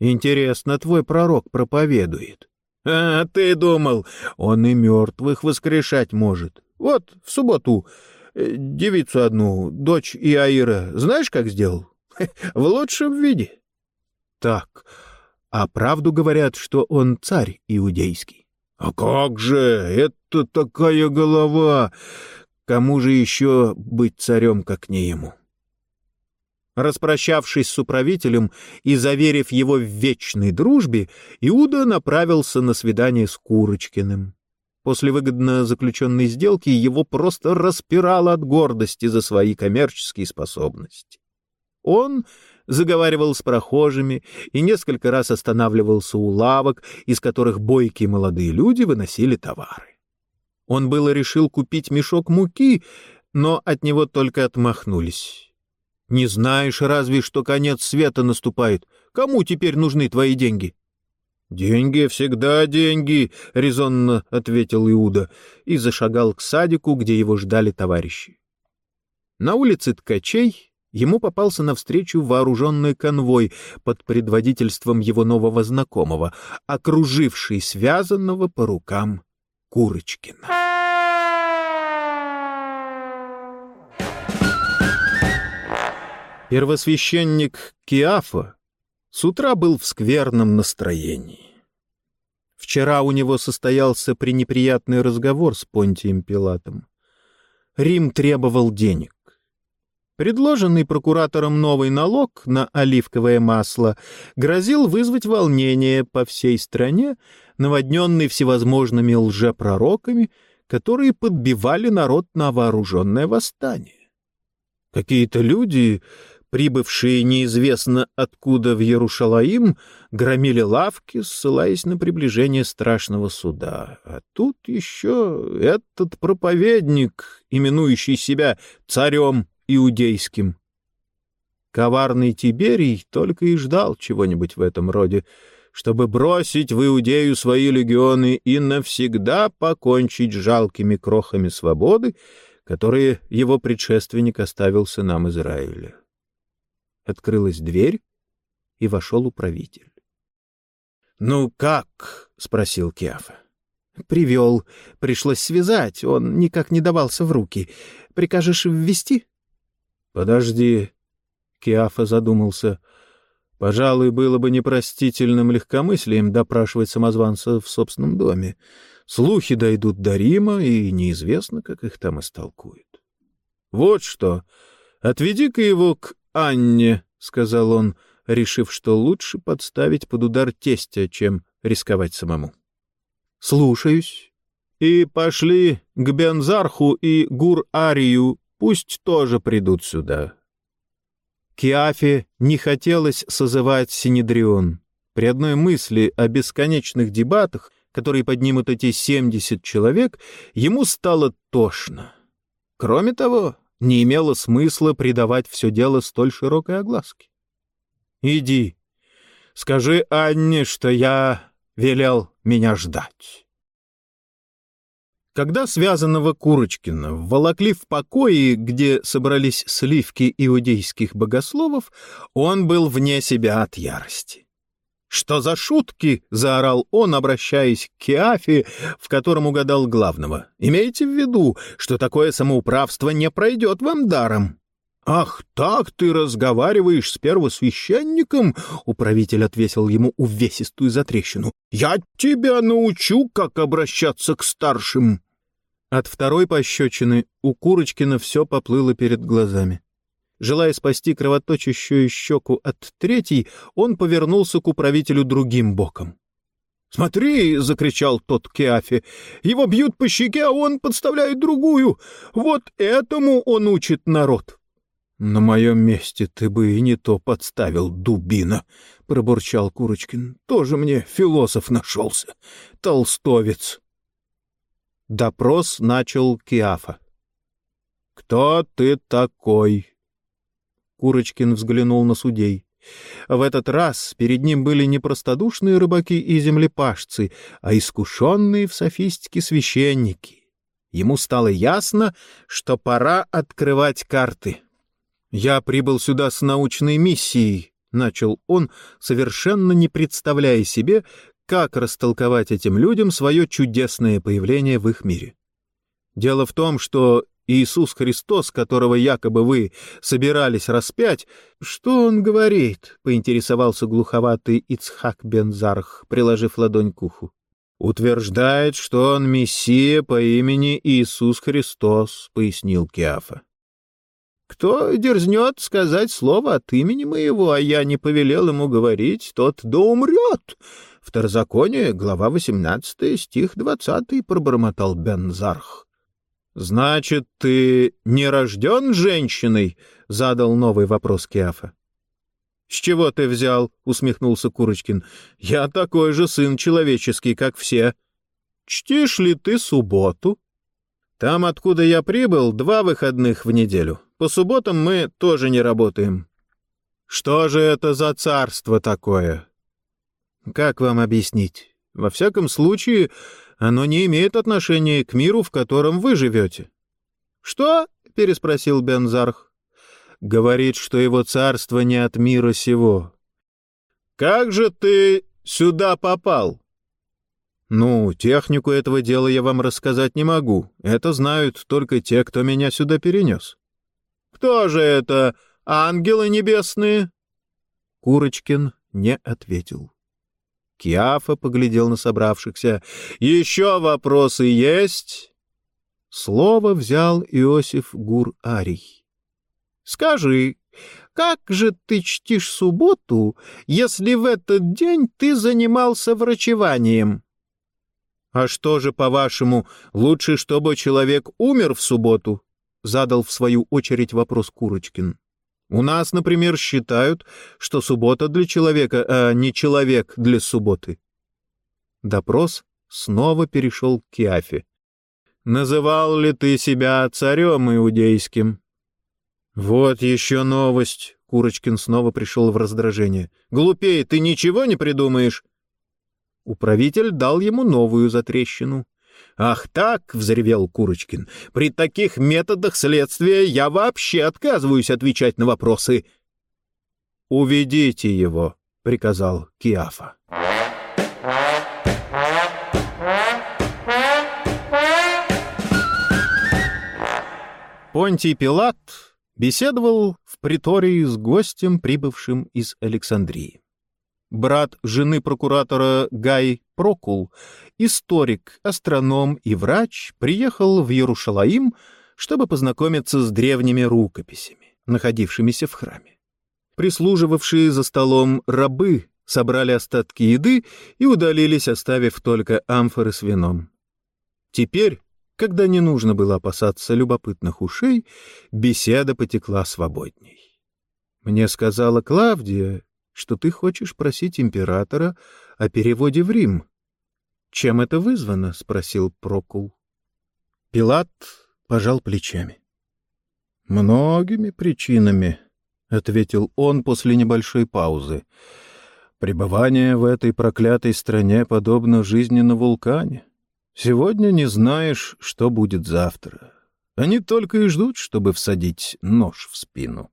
Интересно, твой пророк проповедует. А ты думал, он и мертвых воскрешать может. Вот в субботу э, девицу одну, дочь Иаира, знаешь, как сделал? В лучшем виде. Так, а правду говорят, что он царь иудейский. — А как же, это такая голова! Кому же еще быть царем, как не ему? Распрощавшись с управителем и заверив его в вечной дружбе, Иуда направился на свидание с Курочкиным. После выгодно заключенной сделки его просто распирало от гордости за свои коммерческие способности. Он заговаривал с прохожими и несколько раз останавливался у лавок, из которых бойкие молодые люди выносили товары. Он было решил купить мешок муки, но от него только отмахнулись. «Не знаешь разве, что конец света наступает? Кому теперь нужны твои деньги?» «Деньги всегда деньги», — резонно ответил Иуда и зашагал к садику, где его ждали товарищи. На улице ткачей ему попался навстречу вооруженный конвой под предводительством его нового знакомого, окруживший связанного по рукам Курочкина. Первосвященник Киафа с утра был в скверном настроении. Вчера у него состоялся пренеприятный разговор с Понтием Пилатом. Рим требовал денег. Предложенный прокуратором новый налог на оливковое масло грозил вызвать волнение по всей стране, наводненный всевозможными лжепророками, которые подбивали народ на вооруженное восстание. Какие-то люди, прибывшие неизвестно откуда в Ярушалаим, громили лавки, ссылаясь на приближение страшного суда. А тут еще этот проповедник, именующий себя царем иудейским. Коварный Тиберий только и ждал чего-нибудь в этом роде, чтобы бросить в Иудею свои легионы и навсегда покончить жалкими крохами свободы, которые его предшественник оставил сынам Израиля. Открылась дверь, и вошел управитель. — Ну как? — спросил Киафа. — Привел. Пришлось связать, он никак не давался в руки. Прикажешь ввести? «Подожди», — Киафа задумался. «Пожалуй, было бы непростительным легкомыслием допрашивать самозванца в собственном доме. Слухи дойдут до Рима, и неизвестно, как их там истолкуют». «Вот что, отведи-ка его к Анне», — сказал он, решив, что лучше подставить под удар тестя, чем рисковать самому. «Слушаюсь» и пошли к Бензарху и Гур-Арию пусть тоже придут сюда. Киафе не хотелось созывать Синедрион. При одной мысли о бесконечных дебатах, которые поднимут эти семьдесят человек, ему стало тошно. Кроме того, не имело смысла придавать все дело столь широкой огласке. «Иди, скажи Анне, что я велел меня ждать». Когда связанного Курочкина вволокли в покои, где собрались сливки иудейских богословов, он был вне себя от ярости. «Что за шутки?» — заорал он, обращаясь к Кеафе, в котором угадал главного. «Имейте в виду, что такое самоуправство не пройдет вам даром». «Ах, так ты разговариваешь с первосвященником?» — управитель отвесил ему увесистую затрещину. «Я тебя научу, как обращаться к старшим». От второй пощечины у Курочкина все поплыло перед глазами. Желая спасти кровоточащую щеку от третьей, он повернулся к управителю другим боком. «Смотри!» — закричал тот Кеафе. «Его бьют по щеке, а он подставляет другую! Вот этому он учит народ!» «На моем месте ты бы и не то подставил, дубина!» — пробурчал Курочкин. «Тоже мне философ нашелся, толстовец!» Допрос начал Киафа. «Кто ты такой?» Курочкин взглянул на судей. В этот раз перед ним были не простодушные рыбаки и землепашцы, а искушенные в софистике священники. Ему стало ясно, что пора открывать карты. «Я прибыл сюда с научной миссией», — начал он, совершенно не представляя себе, как растолковать этим людям свое чудесное появление в их мире. Дело в том, что Иисус Христос, которого якобы вы собирались распять, что он говорит? — поинтересовался глуховатый Ицхак Бензарх, приложив ладонь к уху. «Утверждает, что он Мессия по имени Иисус Христос», — пояснил Киафа. «Кто дерзнет сказать слово от имени моего, а я не повелел ему говорить, тот да умрет», Второзаконие, глава 18, стих 20, пробормотал Бензарх. «Значит, ты не рожден женщиной?» — задал новый вопрос Киафа. «С чего ты взял?» — усмехнулся Курочкин. «Я такой же сын человеческий, как все. Чтишь ли ты субботу?» «Там, откуда я прибыл, два выходных в неделю. По субботам мы тоже не работаем». «Что же это за царство такое?» Как вам объяснить? Во всяком случае, оно не имеет отношения к миру, в котором вы живете. — Что? — переспросил Бензарх. — Говорит, что его царство не от мира сего. — Как же ты сюда попал? — Ну, технику этого дела я вам рассказать не могу. Это знают только те, кто меня сюда перенес. — Кто же это? Ангелы небесные? Курочкин не ответил. Киафа поглядел на собравшихся. «Еще вопросы есть?» Слово взял Иосиф Гур-Арий. «Скажи, как же ты чтишь субботу, если в этот день ты занимался врачеванием?» «А что же, по-вашему, лучше, чтобы человек умер в субботу?» — задал в свою очередь вопрос Курочкин. У нас, например, считают, что суббота для человека, а не человек для субботы. Допрос снова перешел к Киафе. «Называл ли ты себя царем иудейским?» «Вот еще новость!» — Курочкин снова пришел в раздражение. «Глупее, ты ничего не придумаешь?» Управитель дал ему новую затрещину. «Ах так!» — взревел Курочкин. «При таких методах следствия я вообще отказываюсь отвечать на вопросы». «Уведите его», — приказал Киафа. Понтий Пилат беседовал в притории с гостем, прибывшим из Александрии брат жены прокуратора Гай Прокул, историк, астроном и врач, приехал в Иерушалаим, чтобы познакомиться с древними рукописями, находившимися в храме. Прислуживавшие за столом рабы собрали остатки еды и удалились, оставив только амфоры с вином. Теперь Когда не нужно было опасаться любопытных ушей, беседа потекла свободней. Мне сказала Клавдия, что ты хочешь просить императора о переводе в Рим. Чем это вызвано? спросил Прокул. Пилат пожал плечами. Многими причинами, ответил он после небольшой паузы. Пребывание в этой проклятой стране подобно жизни на вулкане. Сегодня не знаешь, что будет завтра. Они только и ждут, чтобы всадить нож в спину.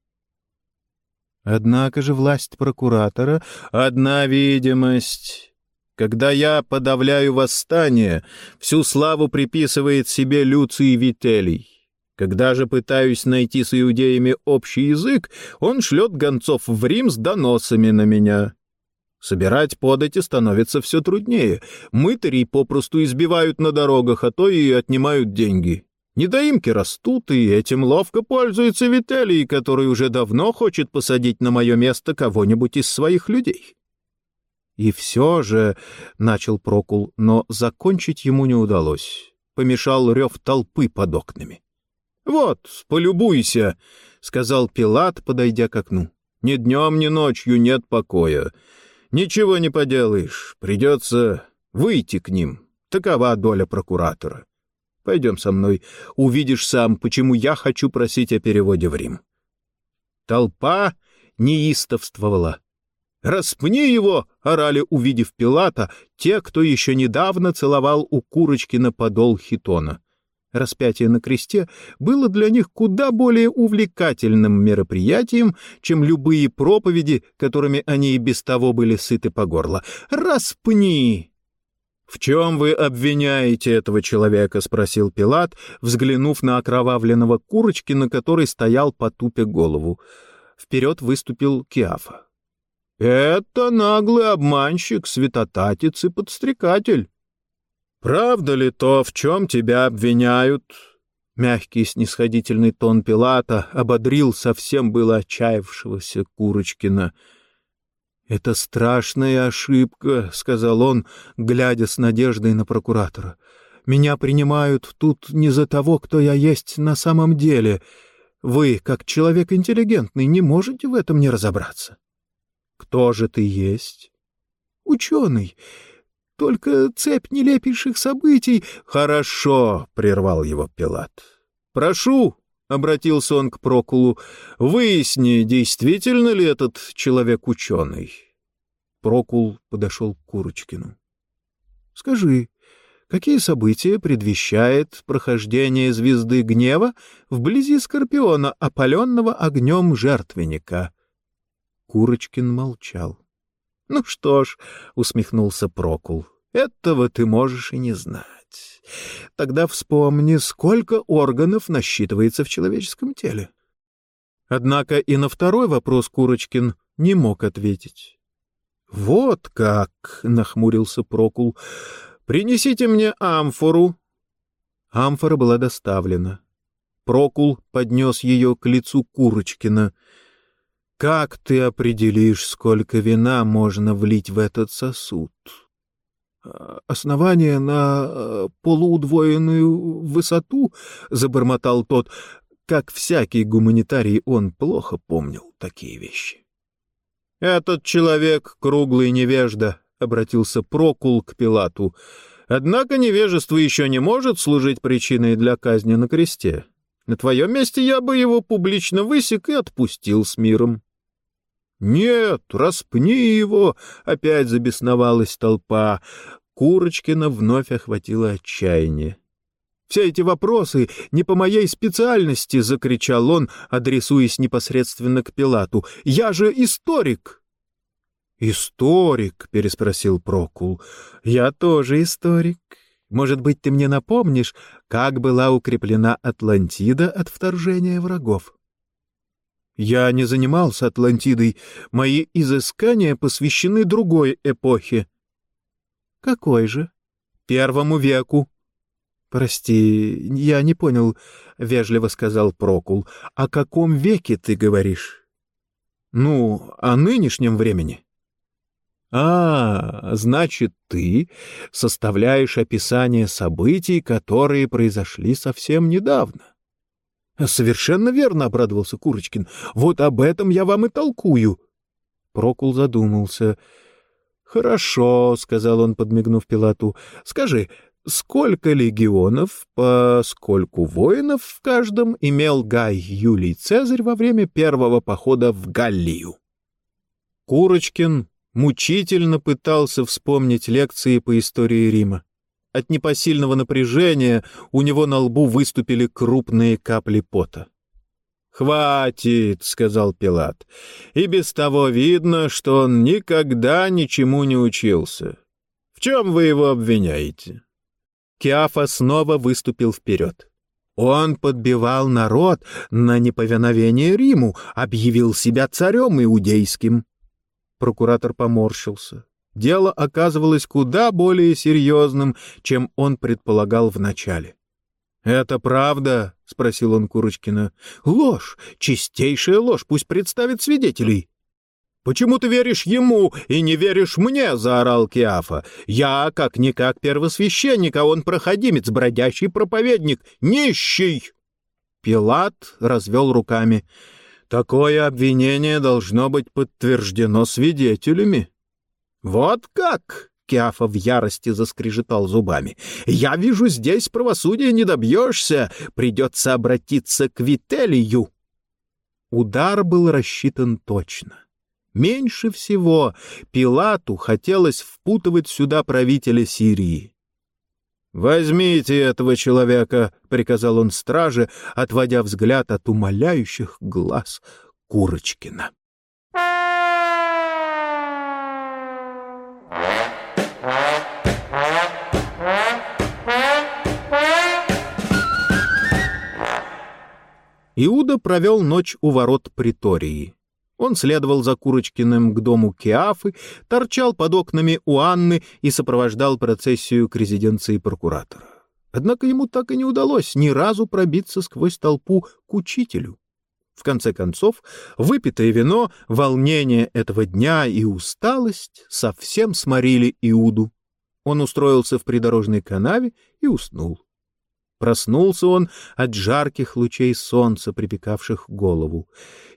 Однако же власть прокуратора — одна видимость. Когда я подавляю восстание, всю славу приписывает себе Люций Вителий. Когда же пытаюсь найти с иудеями общий язык, он шлет гонцов в Рим с доносами на меня. Собирать подати становится все труднее. Мытарей попросту избивают на дорогах, а то и отнимают деньги. Недоимки растут, и этим ловко пользуется Виталий, который уже давно хочет посадить на мое место кого-нибудь из своих людей. И все же, — начал Прокул, но закончить ему не удалось. Помешал рев толпы под окнами. — Вот, полюбуйся, — сказал Пилат, подойдя к окну. — Ни днем, ни ночью нет покоя. Ничего не поделаешь, придется выйти к ним. Такова доля прокуратора. Пойдем со мной, увидишь сам, почему я хочу просить о переводе в Рим. Толпа неистовствовала. «Распни его!» — орали, увидев Пилата, те, кто еще недавно целовал у Курочкина подол хитона. Распятие на кресте было для них куда более увлекательным мероприятием, чем любые проповеди, которыми они и без того были сыты по горло. «Распни!» «В чем вы обвиняете этого человека?» — спросил Пилат, взглянув на окровавленного Курочкина, который стоял по тупе голову. Вперед выступил Киафа. «Это наглый обманщик, святотатец и подстрекатель. «Правда ли то, в чем тебя обвиняют?» Мягкий снисходительный тон Пилата ободрил совсем было отчаявшегося Курочкина. «Это страшная ошибка», — сказал он, глядя с надеждой на прокуратора. «Меня принимают тут не за того, кто я есть на самом деле. Вы, как человек интеллигентный, не можете в этом не разобраться». «Кто же ты есть?» «Ученый. Только цепь нелепейших событий... — Хорошо, — прервал его Пилат. — Прошу, — обратился он к Прокулу, — выясни, действительно ли этот человек ученый. Прокул подошел к Курочкину. — Скажи, какие события предвещает прохождение звезды гнева вблизи Скорпиона, опаленного огнем жертвенника? Курочкин молчал. «Ну что ж», — усмехнулся Прокул, — «этого ты можешь и не знать. Тогда вспомни, сколько органов насчитывается в человеческом теле». Однако и на второй вопрос Курочкин не мог ответить. «Вот как!» — нахмурился Прокул. «Принесите мне амфору». Амфора была доставлена. Прокул поднес ее к лицу Курочкина — как ты определишь, сколько вина можно влить в этот сосуд? Основание на э, полуудвоенную высоту, — забормотал тот. Как всякий гуманитарий, он плохо помнил такие вещи. — Этот человек — круглый невежда, — обратился Прокул к Пилату. — Однако невежество еще не может служить причиной для казни на кресте. На твоем месте я бы его публично высек и отпустил с миром. «Нет, распни его!» — опять забесновалась толпа. Курочкина вновь охватило отчаяние. «Все эти вопросы не по моей специальности!» — закричал он, адресуясь непосредственно к Пилату. «Я же историк!» «Историк?» — переспросил Прокул. «Я тоже историк. Может быть, ты мне напомнишь, как была укреплена Атлантида от вторжения врагов?» Я не занимался Атлантидой. Мои изыскания посвящены другой эпохе. — Какой же? — Первому веку. — Прости, я не понял, — вежливо сказал Прокул. — О каком веке ты говоришь? — Ну, о нынешнем времени. — А, значит, ты составляешь описание событий, которые произошли совсем недавно. Совершенно верно, обрадовался Курочкин. Вот об этом я вам и толкую. Прокул задумался. Хорошо, сказал он, подмигнув Пилату. Скажи, сколько легионов, по скольку воинов в каждом имел Гай Юлий Цезарь во время первого похода в Галлию? Курочкин мучительно пытался вспомнить лекции по истории Рима. От непосильного напряжения у него на лбу выступили крупные капли пота. «Хватит», — сказал Пилат, — «и без того видно, что он никогда ничему не учился. В чем вы его обвиняете?» Киафа снова выступил вперед. Он подбивал народ на неповиновение Риму, объявил себя царем иудейским. Прокуратор поморщился. Дело оказывалось куда более серьезным, чем он предполагал вначале. «Это правда?» — спросил он Курочкина. «Ложь! Чистейшая ложь! Пусть представит свидетелей!» «Почему ты веришь ему и не веришь мне?» — заорал Киафа. «Я, как-никак, первосвященник, а он проходимец, бродящий проповедник, нищий!» Пилат развел руками. Такое обвинение должно быть подтверждено свидетелями. Вот как? Киафа в ярости заскрежетал зубами. «Я вижу, здесь правосудия не добьешься. Придется обратиться к Вителию». Удар был рассчитан точно. Меньше всего Пилату хотелось впутывать сюда правителя Сирии. «Возьмите этого человека», — приказал он страже, отводя взгляд от умоляющих глаз Курочкина. Иуда провел ночь у ворот притории. Он следовал за Курочкиным к дому Киафы, торчал под окнами у Анны и сопровождал процессию к резиденции прокуратора. Однако ему так и не удалось ни разу пробиться сквозь толпу к учителю. В конце концов, выпитое вино, волнение этого дня и усталость совсем сморили Иуду. Он устроился в придорожной канаве и уснул. Проснулся он от жарких лучей солнца, припекавших голову.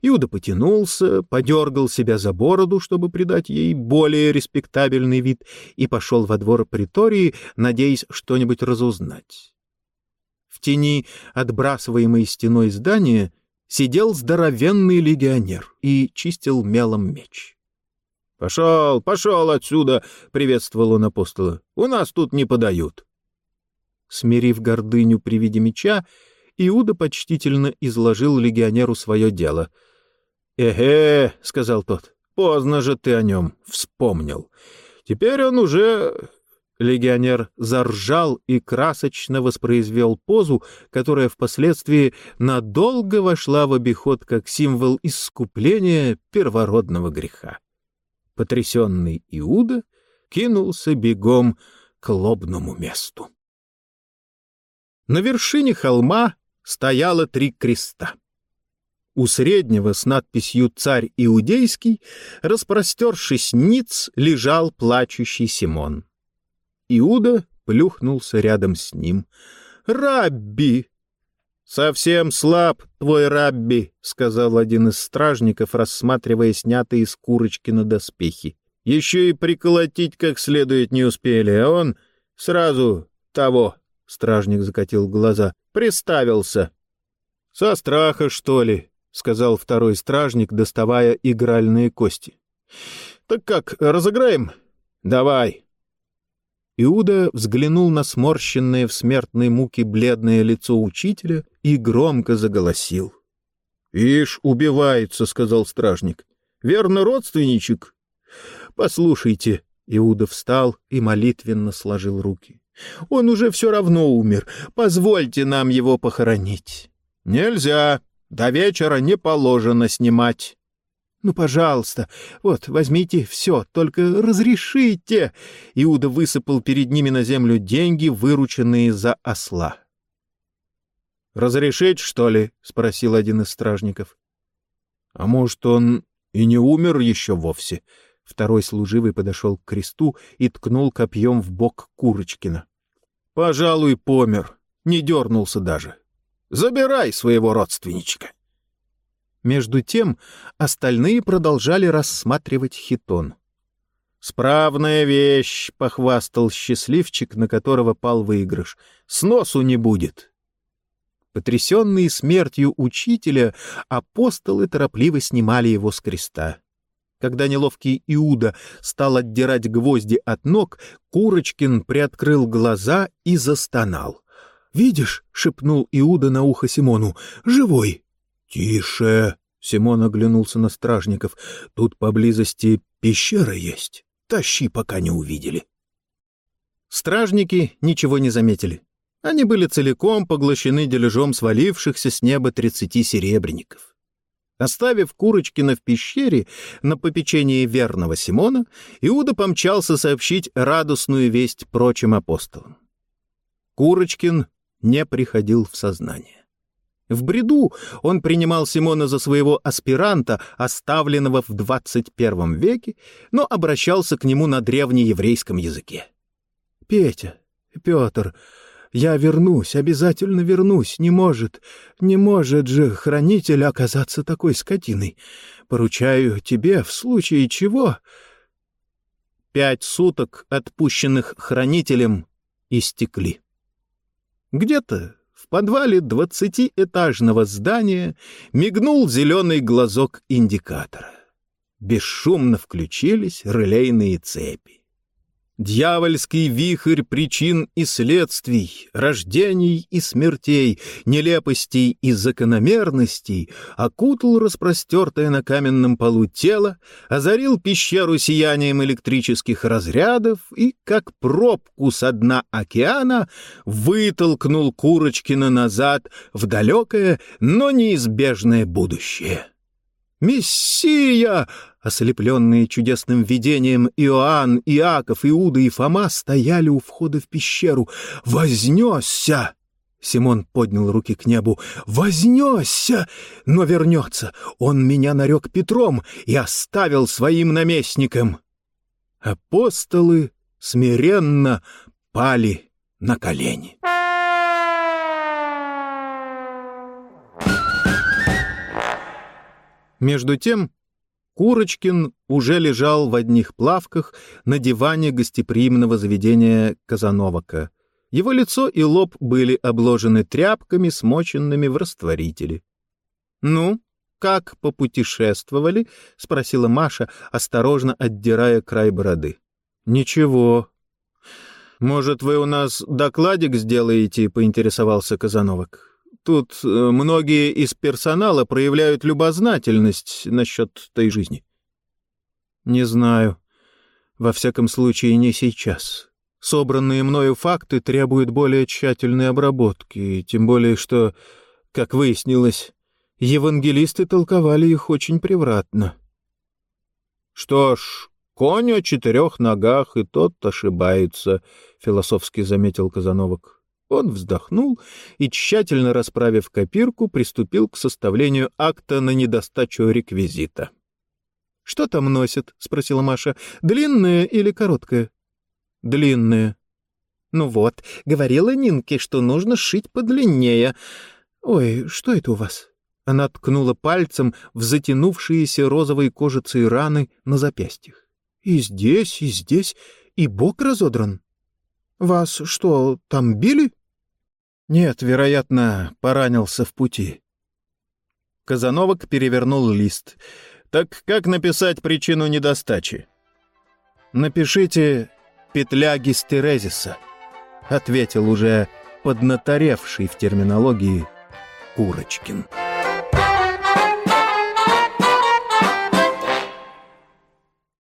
Иуда потянулся, подергал себя за бороду, чтобы придать ей более респектабельный вид, и пошел во двор притории, надеясь что-нибудь разузнать. В тени отбрасываемой стеной здания сидел здоровенный легионер и чистил мелом меч. — Пошел, пошел отсюда! — приветствовал он апостола. — У нас тут не подают. Смирив гордыню при виде меча, Иуда почтительно изложил легионеру свое дело. «Эге», — сказал тот, — «поздно же ты о нем вспомнил. Теперь он уже...» Легионер заржал и красочно воспроизвел позу, которая впоследствии надолго вошла в обиход как символ искупления первородного греха. Потрясенный Иуда кинулся бегом к лобному месту. На вершине холма стояло три креста. У среднего с надписью «Царь Иудейский», распростершись ниц, лежал плачущий Симон. Иуда плюхнулся рядом с ним. «Рабби!» «Совсем слаб твой Рабби», — сказал один из стражников, рассматривая снятые из курочки на доспехи. «Еще и приколотить как следует не успели, а он сразу того — стражник закатил глаза. «Приставился». «Со страха, что ли?» — сказал второй стражник, доставая игральные кости. «Так как, разыграем?» «Давай». Иуда взглянул на сморщенное в смертной муке бледное лицо учителя и громко заголосил. «Ишь, убивается», — сказал стражник. «Верно, родственничек?» «Послушайте», — Иуда встал и молитвенно сложил руки. Он уже все равно умер. Позвольте нам его похоронить. — Нельзя. До вечера не положено снимать. — Ну, пожалуйста, вот, возьмите все, только разрешите. Иуда высыпал перед ними на землю деньги, вырученные за осла. — Разрешить, что ли? — спросил один из стражников. — А может, он и не умер еще вовсе? Второй служивый подошел к кресту и ткнул копьем в бок Курочкина. — Пожалуй, помер. Не дернулся даже. Забирай своего родственничка. Между тем остальные продолжали рассматривать хитон. «Справная вещь», — похвастал счастливчик, на которого пал выигрыш. «Сносу не будет». Потрясенные смертью учителя, апостолы торопливо снимали его с креста. Когда неловкий Иуда стал отдирать гвозди от ног, Курочкин приоткрыл глаза и застонал. «Видишь?» — шепнул Иуда на ухо Симону. «Живой!» «Тише!» — Симон оглянулся на стражников. «Тут поблизости пещера есть. Тащи, пока не увидели». Стражники ничего не заметили. Они были целиком поглощены дележом свалившихся с неба тридцати серебряников. Оставив Курочкина в пещере на попечении верного Симона, Иуда помчался сообщить радостную весть прочим апостолам. Курочкин не приходил в сознание. В бреду он принимал Симона за своего аспиранта, оставленного в 21 веке, но обращался к нему на древнееврейском языке. «Петя, Петр, я вернусь, обязательно вернусь. Не может, не может же хранитель оказаться такой скотиной. Поручаю тебе, в случае чего...» Пять суток, отпущенных хранителем, истекли. Где-то в подвале двадцатиэтажного здания мигнул зеленый глазок индикатора. Бесшумно включились релейные цепи. Дьявольский вихрь причин и следствий, рождений и смертей, нелепостей и закономерностей окутал распростертое на каменном полу тело, озарил пещеру сиянием электрических разрядов и, как пробку со дна океана, вытолкнул Курочкина назад в далекое, но неизбежное будущее. «Мессия!» Ослепленные чудесным видением Иоанн, Иаков, Иуда и Фома стояли у входа в пещеру. «Вознесся!» Симон поднял руки к небу. «Вознесся! Но вернется! Он меня нарек Петром и оставил своим наместником!» Апостолы смиренно пали на колени. Между тем Курочкин уже лежал в одних плавках на диване гостеприимного заведения Казановака. Его лицо и лоб были обложены тряпками, смоченными в растворителе. «Ну, как попутешествовали?» — спросила Маша, осторожно отдирая край бороды. «Ничего». «Может, вы у нас докладик сделаете?» — поинтересовался Казановок. Тут э, многие из персонала проявляют любознательность насчет той жизни. Не знаю. Во всяком случае, не сейчас. Собранные мною факты требуют более тщательной обработки, тем более что, как выяснилось, евангелисты толковали их очень превратно. Что ж, конь о четырех ногах, и тот ошибается, — философски заметил Казановок. Он вздохнул и, тщательно расправив копирку, приступил к составлению акта на недостачу реквизита. — Что там носит? — спросила Маша. — Длинное или короткое? — Длинное. — Ну вот, говорила Нинке, что нужно шить подлиннее. — Ой, что это у вас? Она ткнула пальцем в затянувшиеся розовой кожицей раны на запястьях. — И здесь, и здесь, и бок разодран. — Вас что, там били? — нет, вероятно, поранился в пути. Казановок перевернул лист. Так как написать причину недостачи? Напишите «петля гистерезиса», — ответил уже поднаторевший в терминологии Курочкин.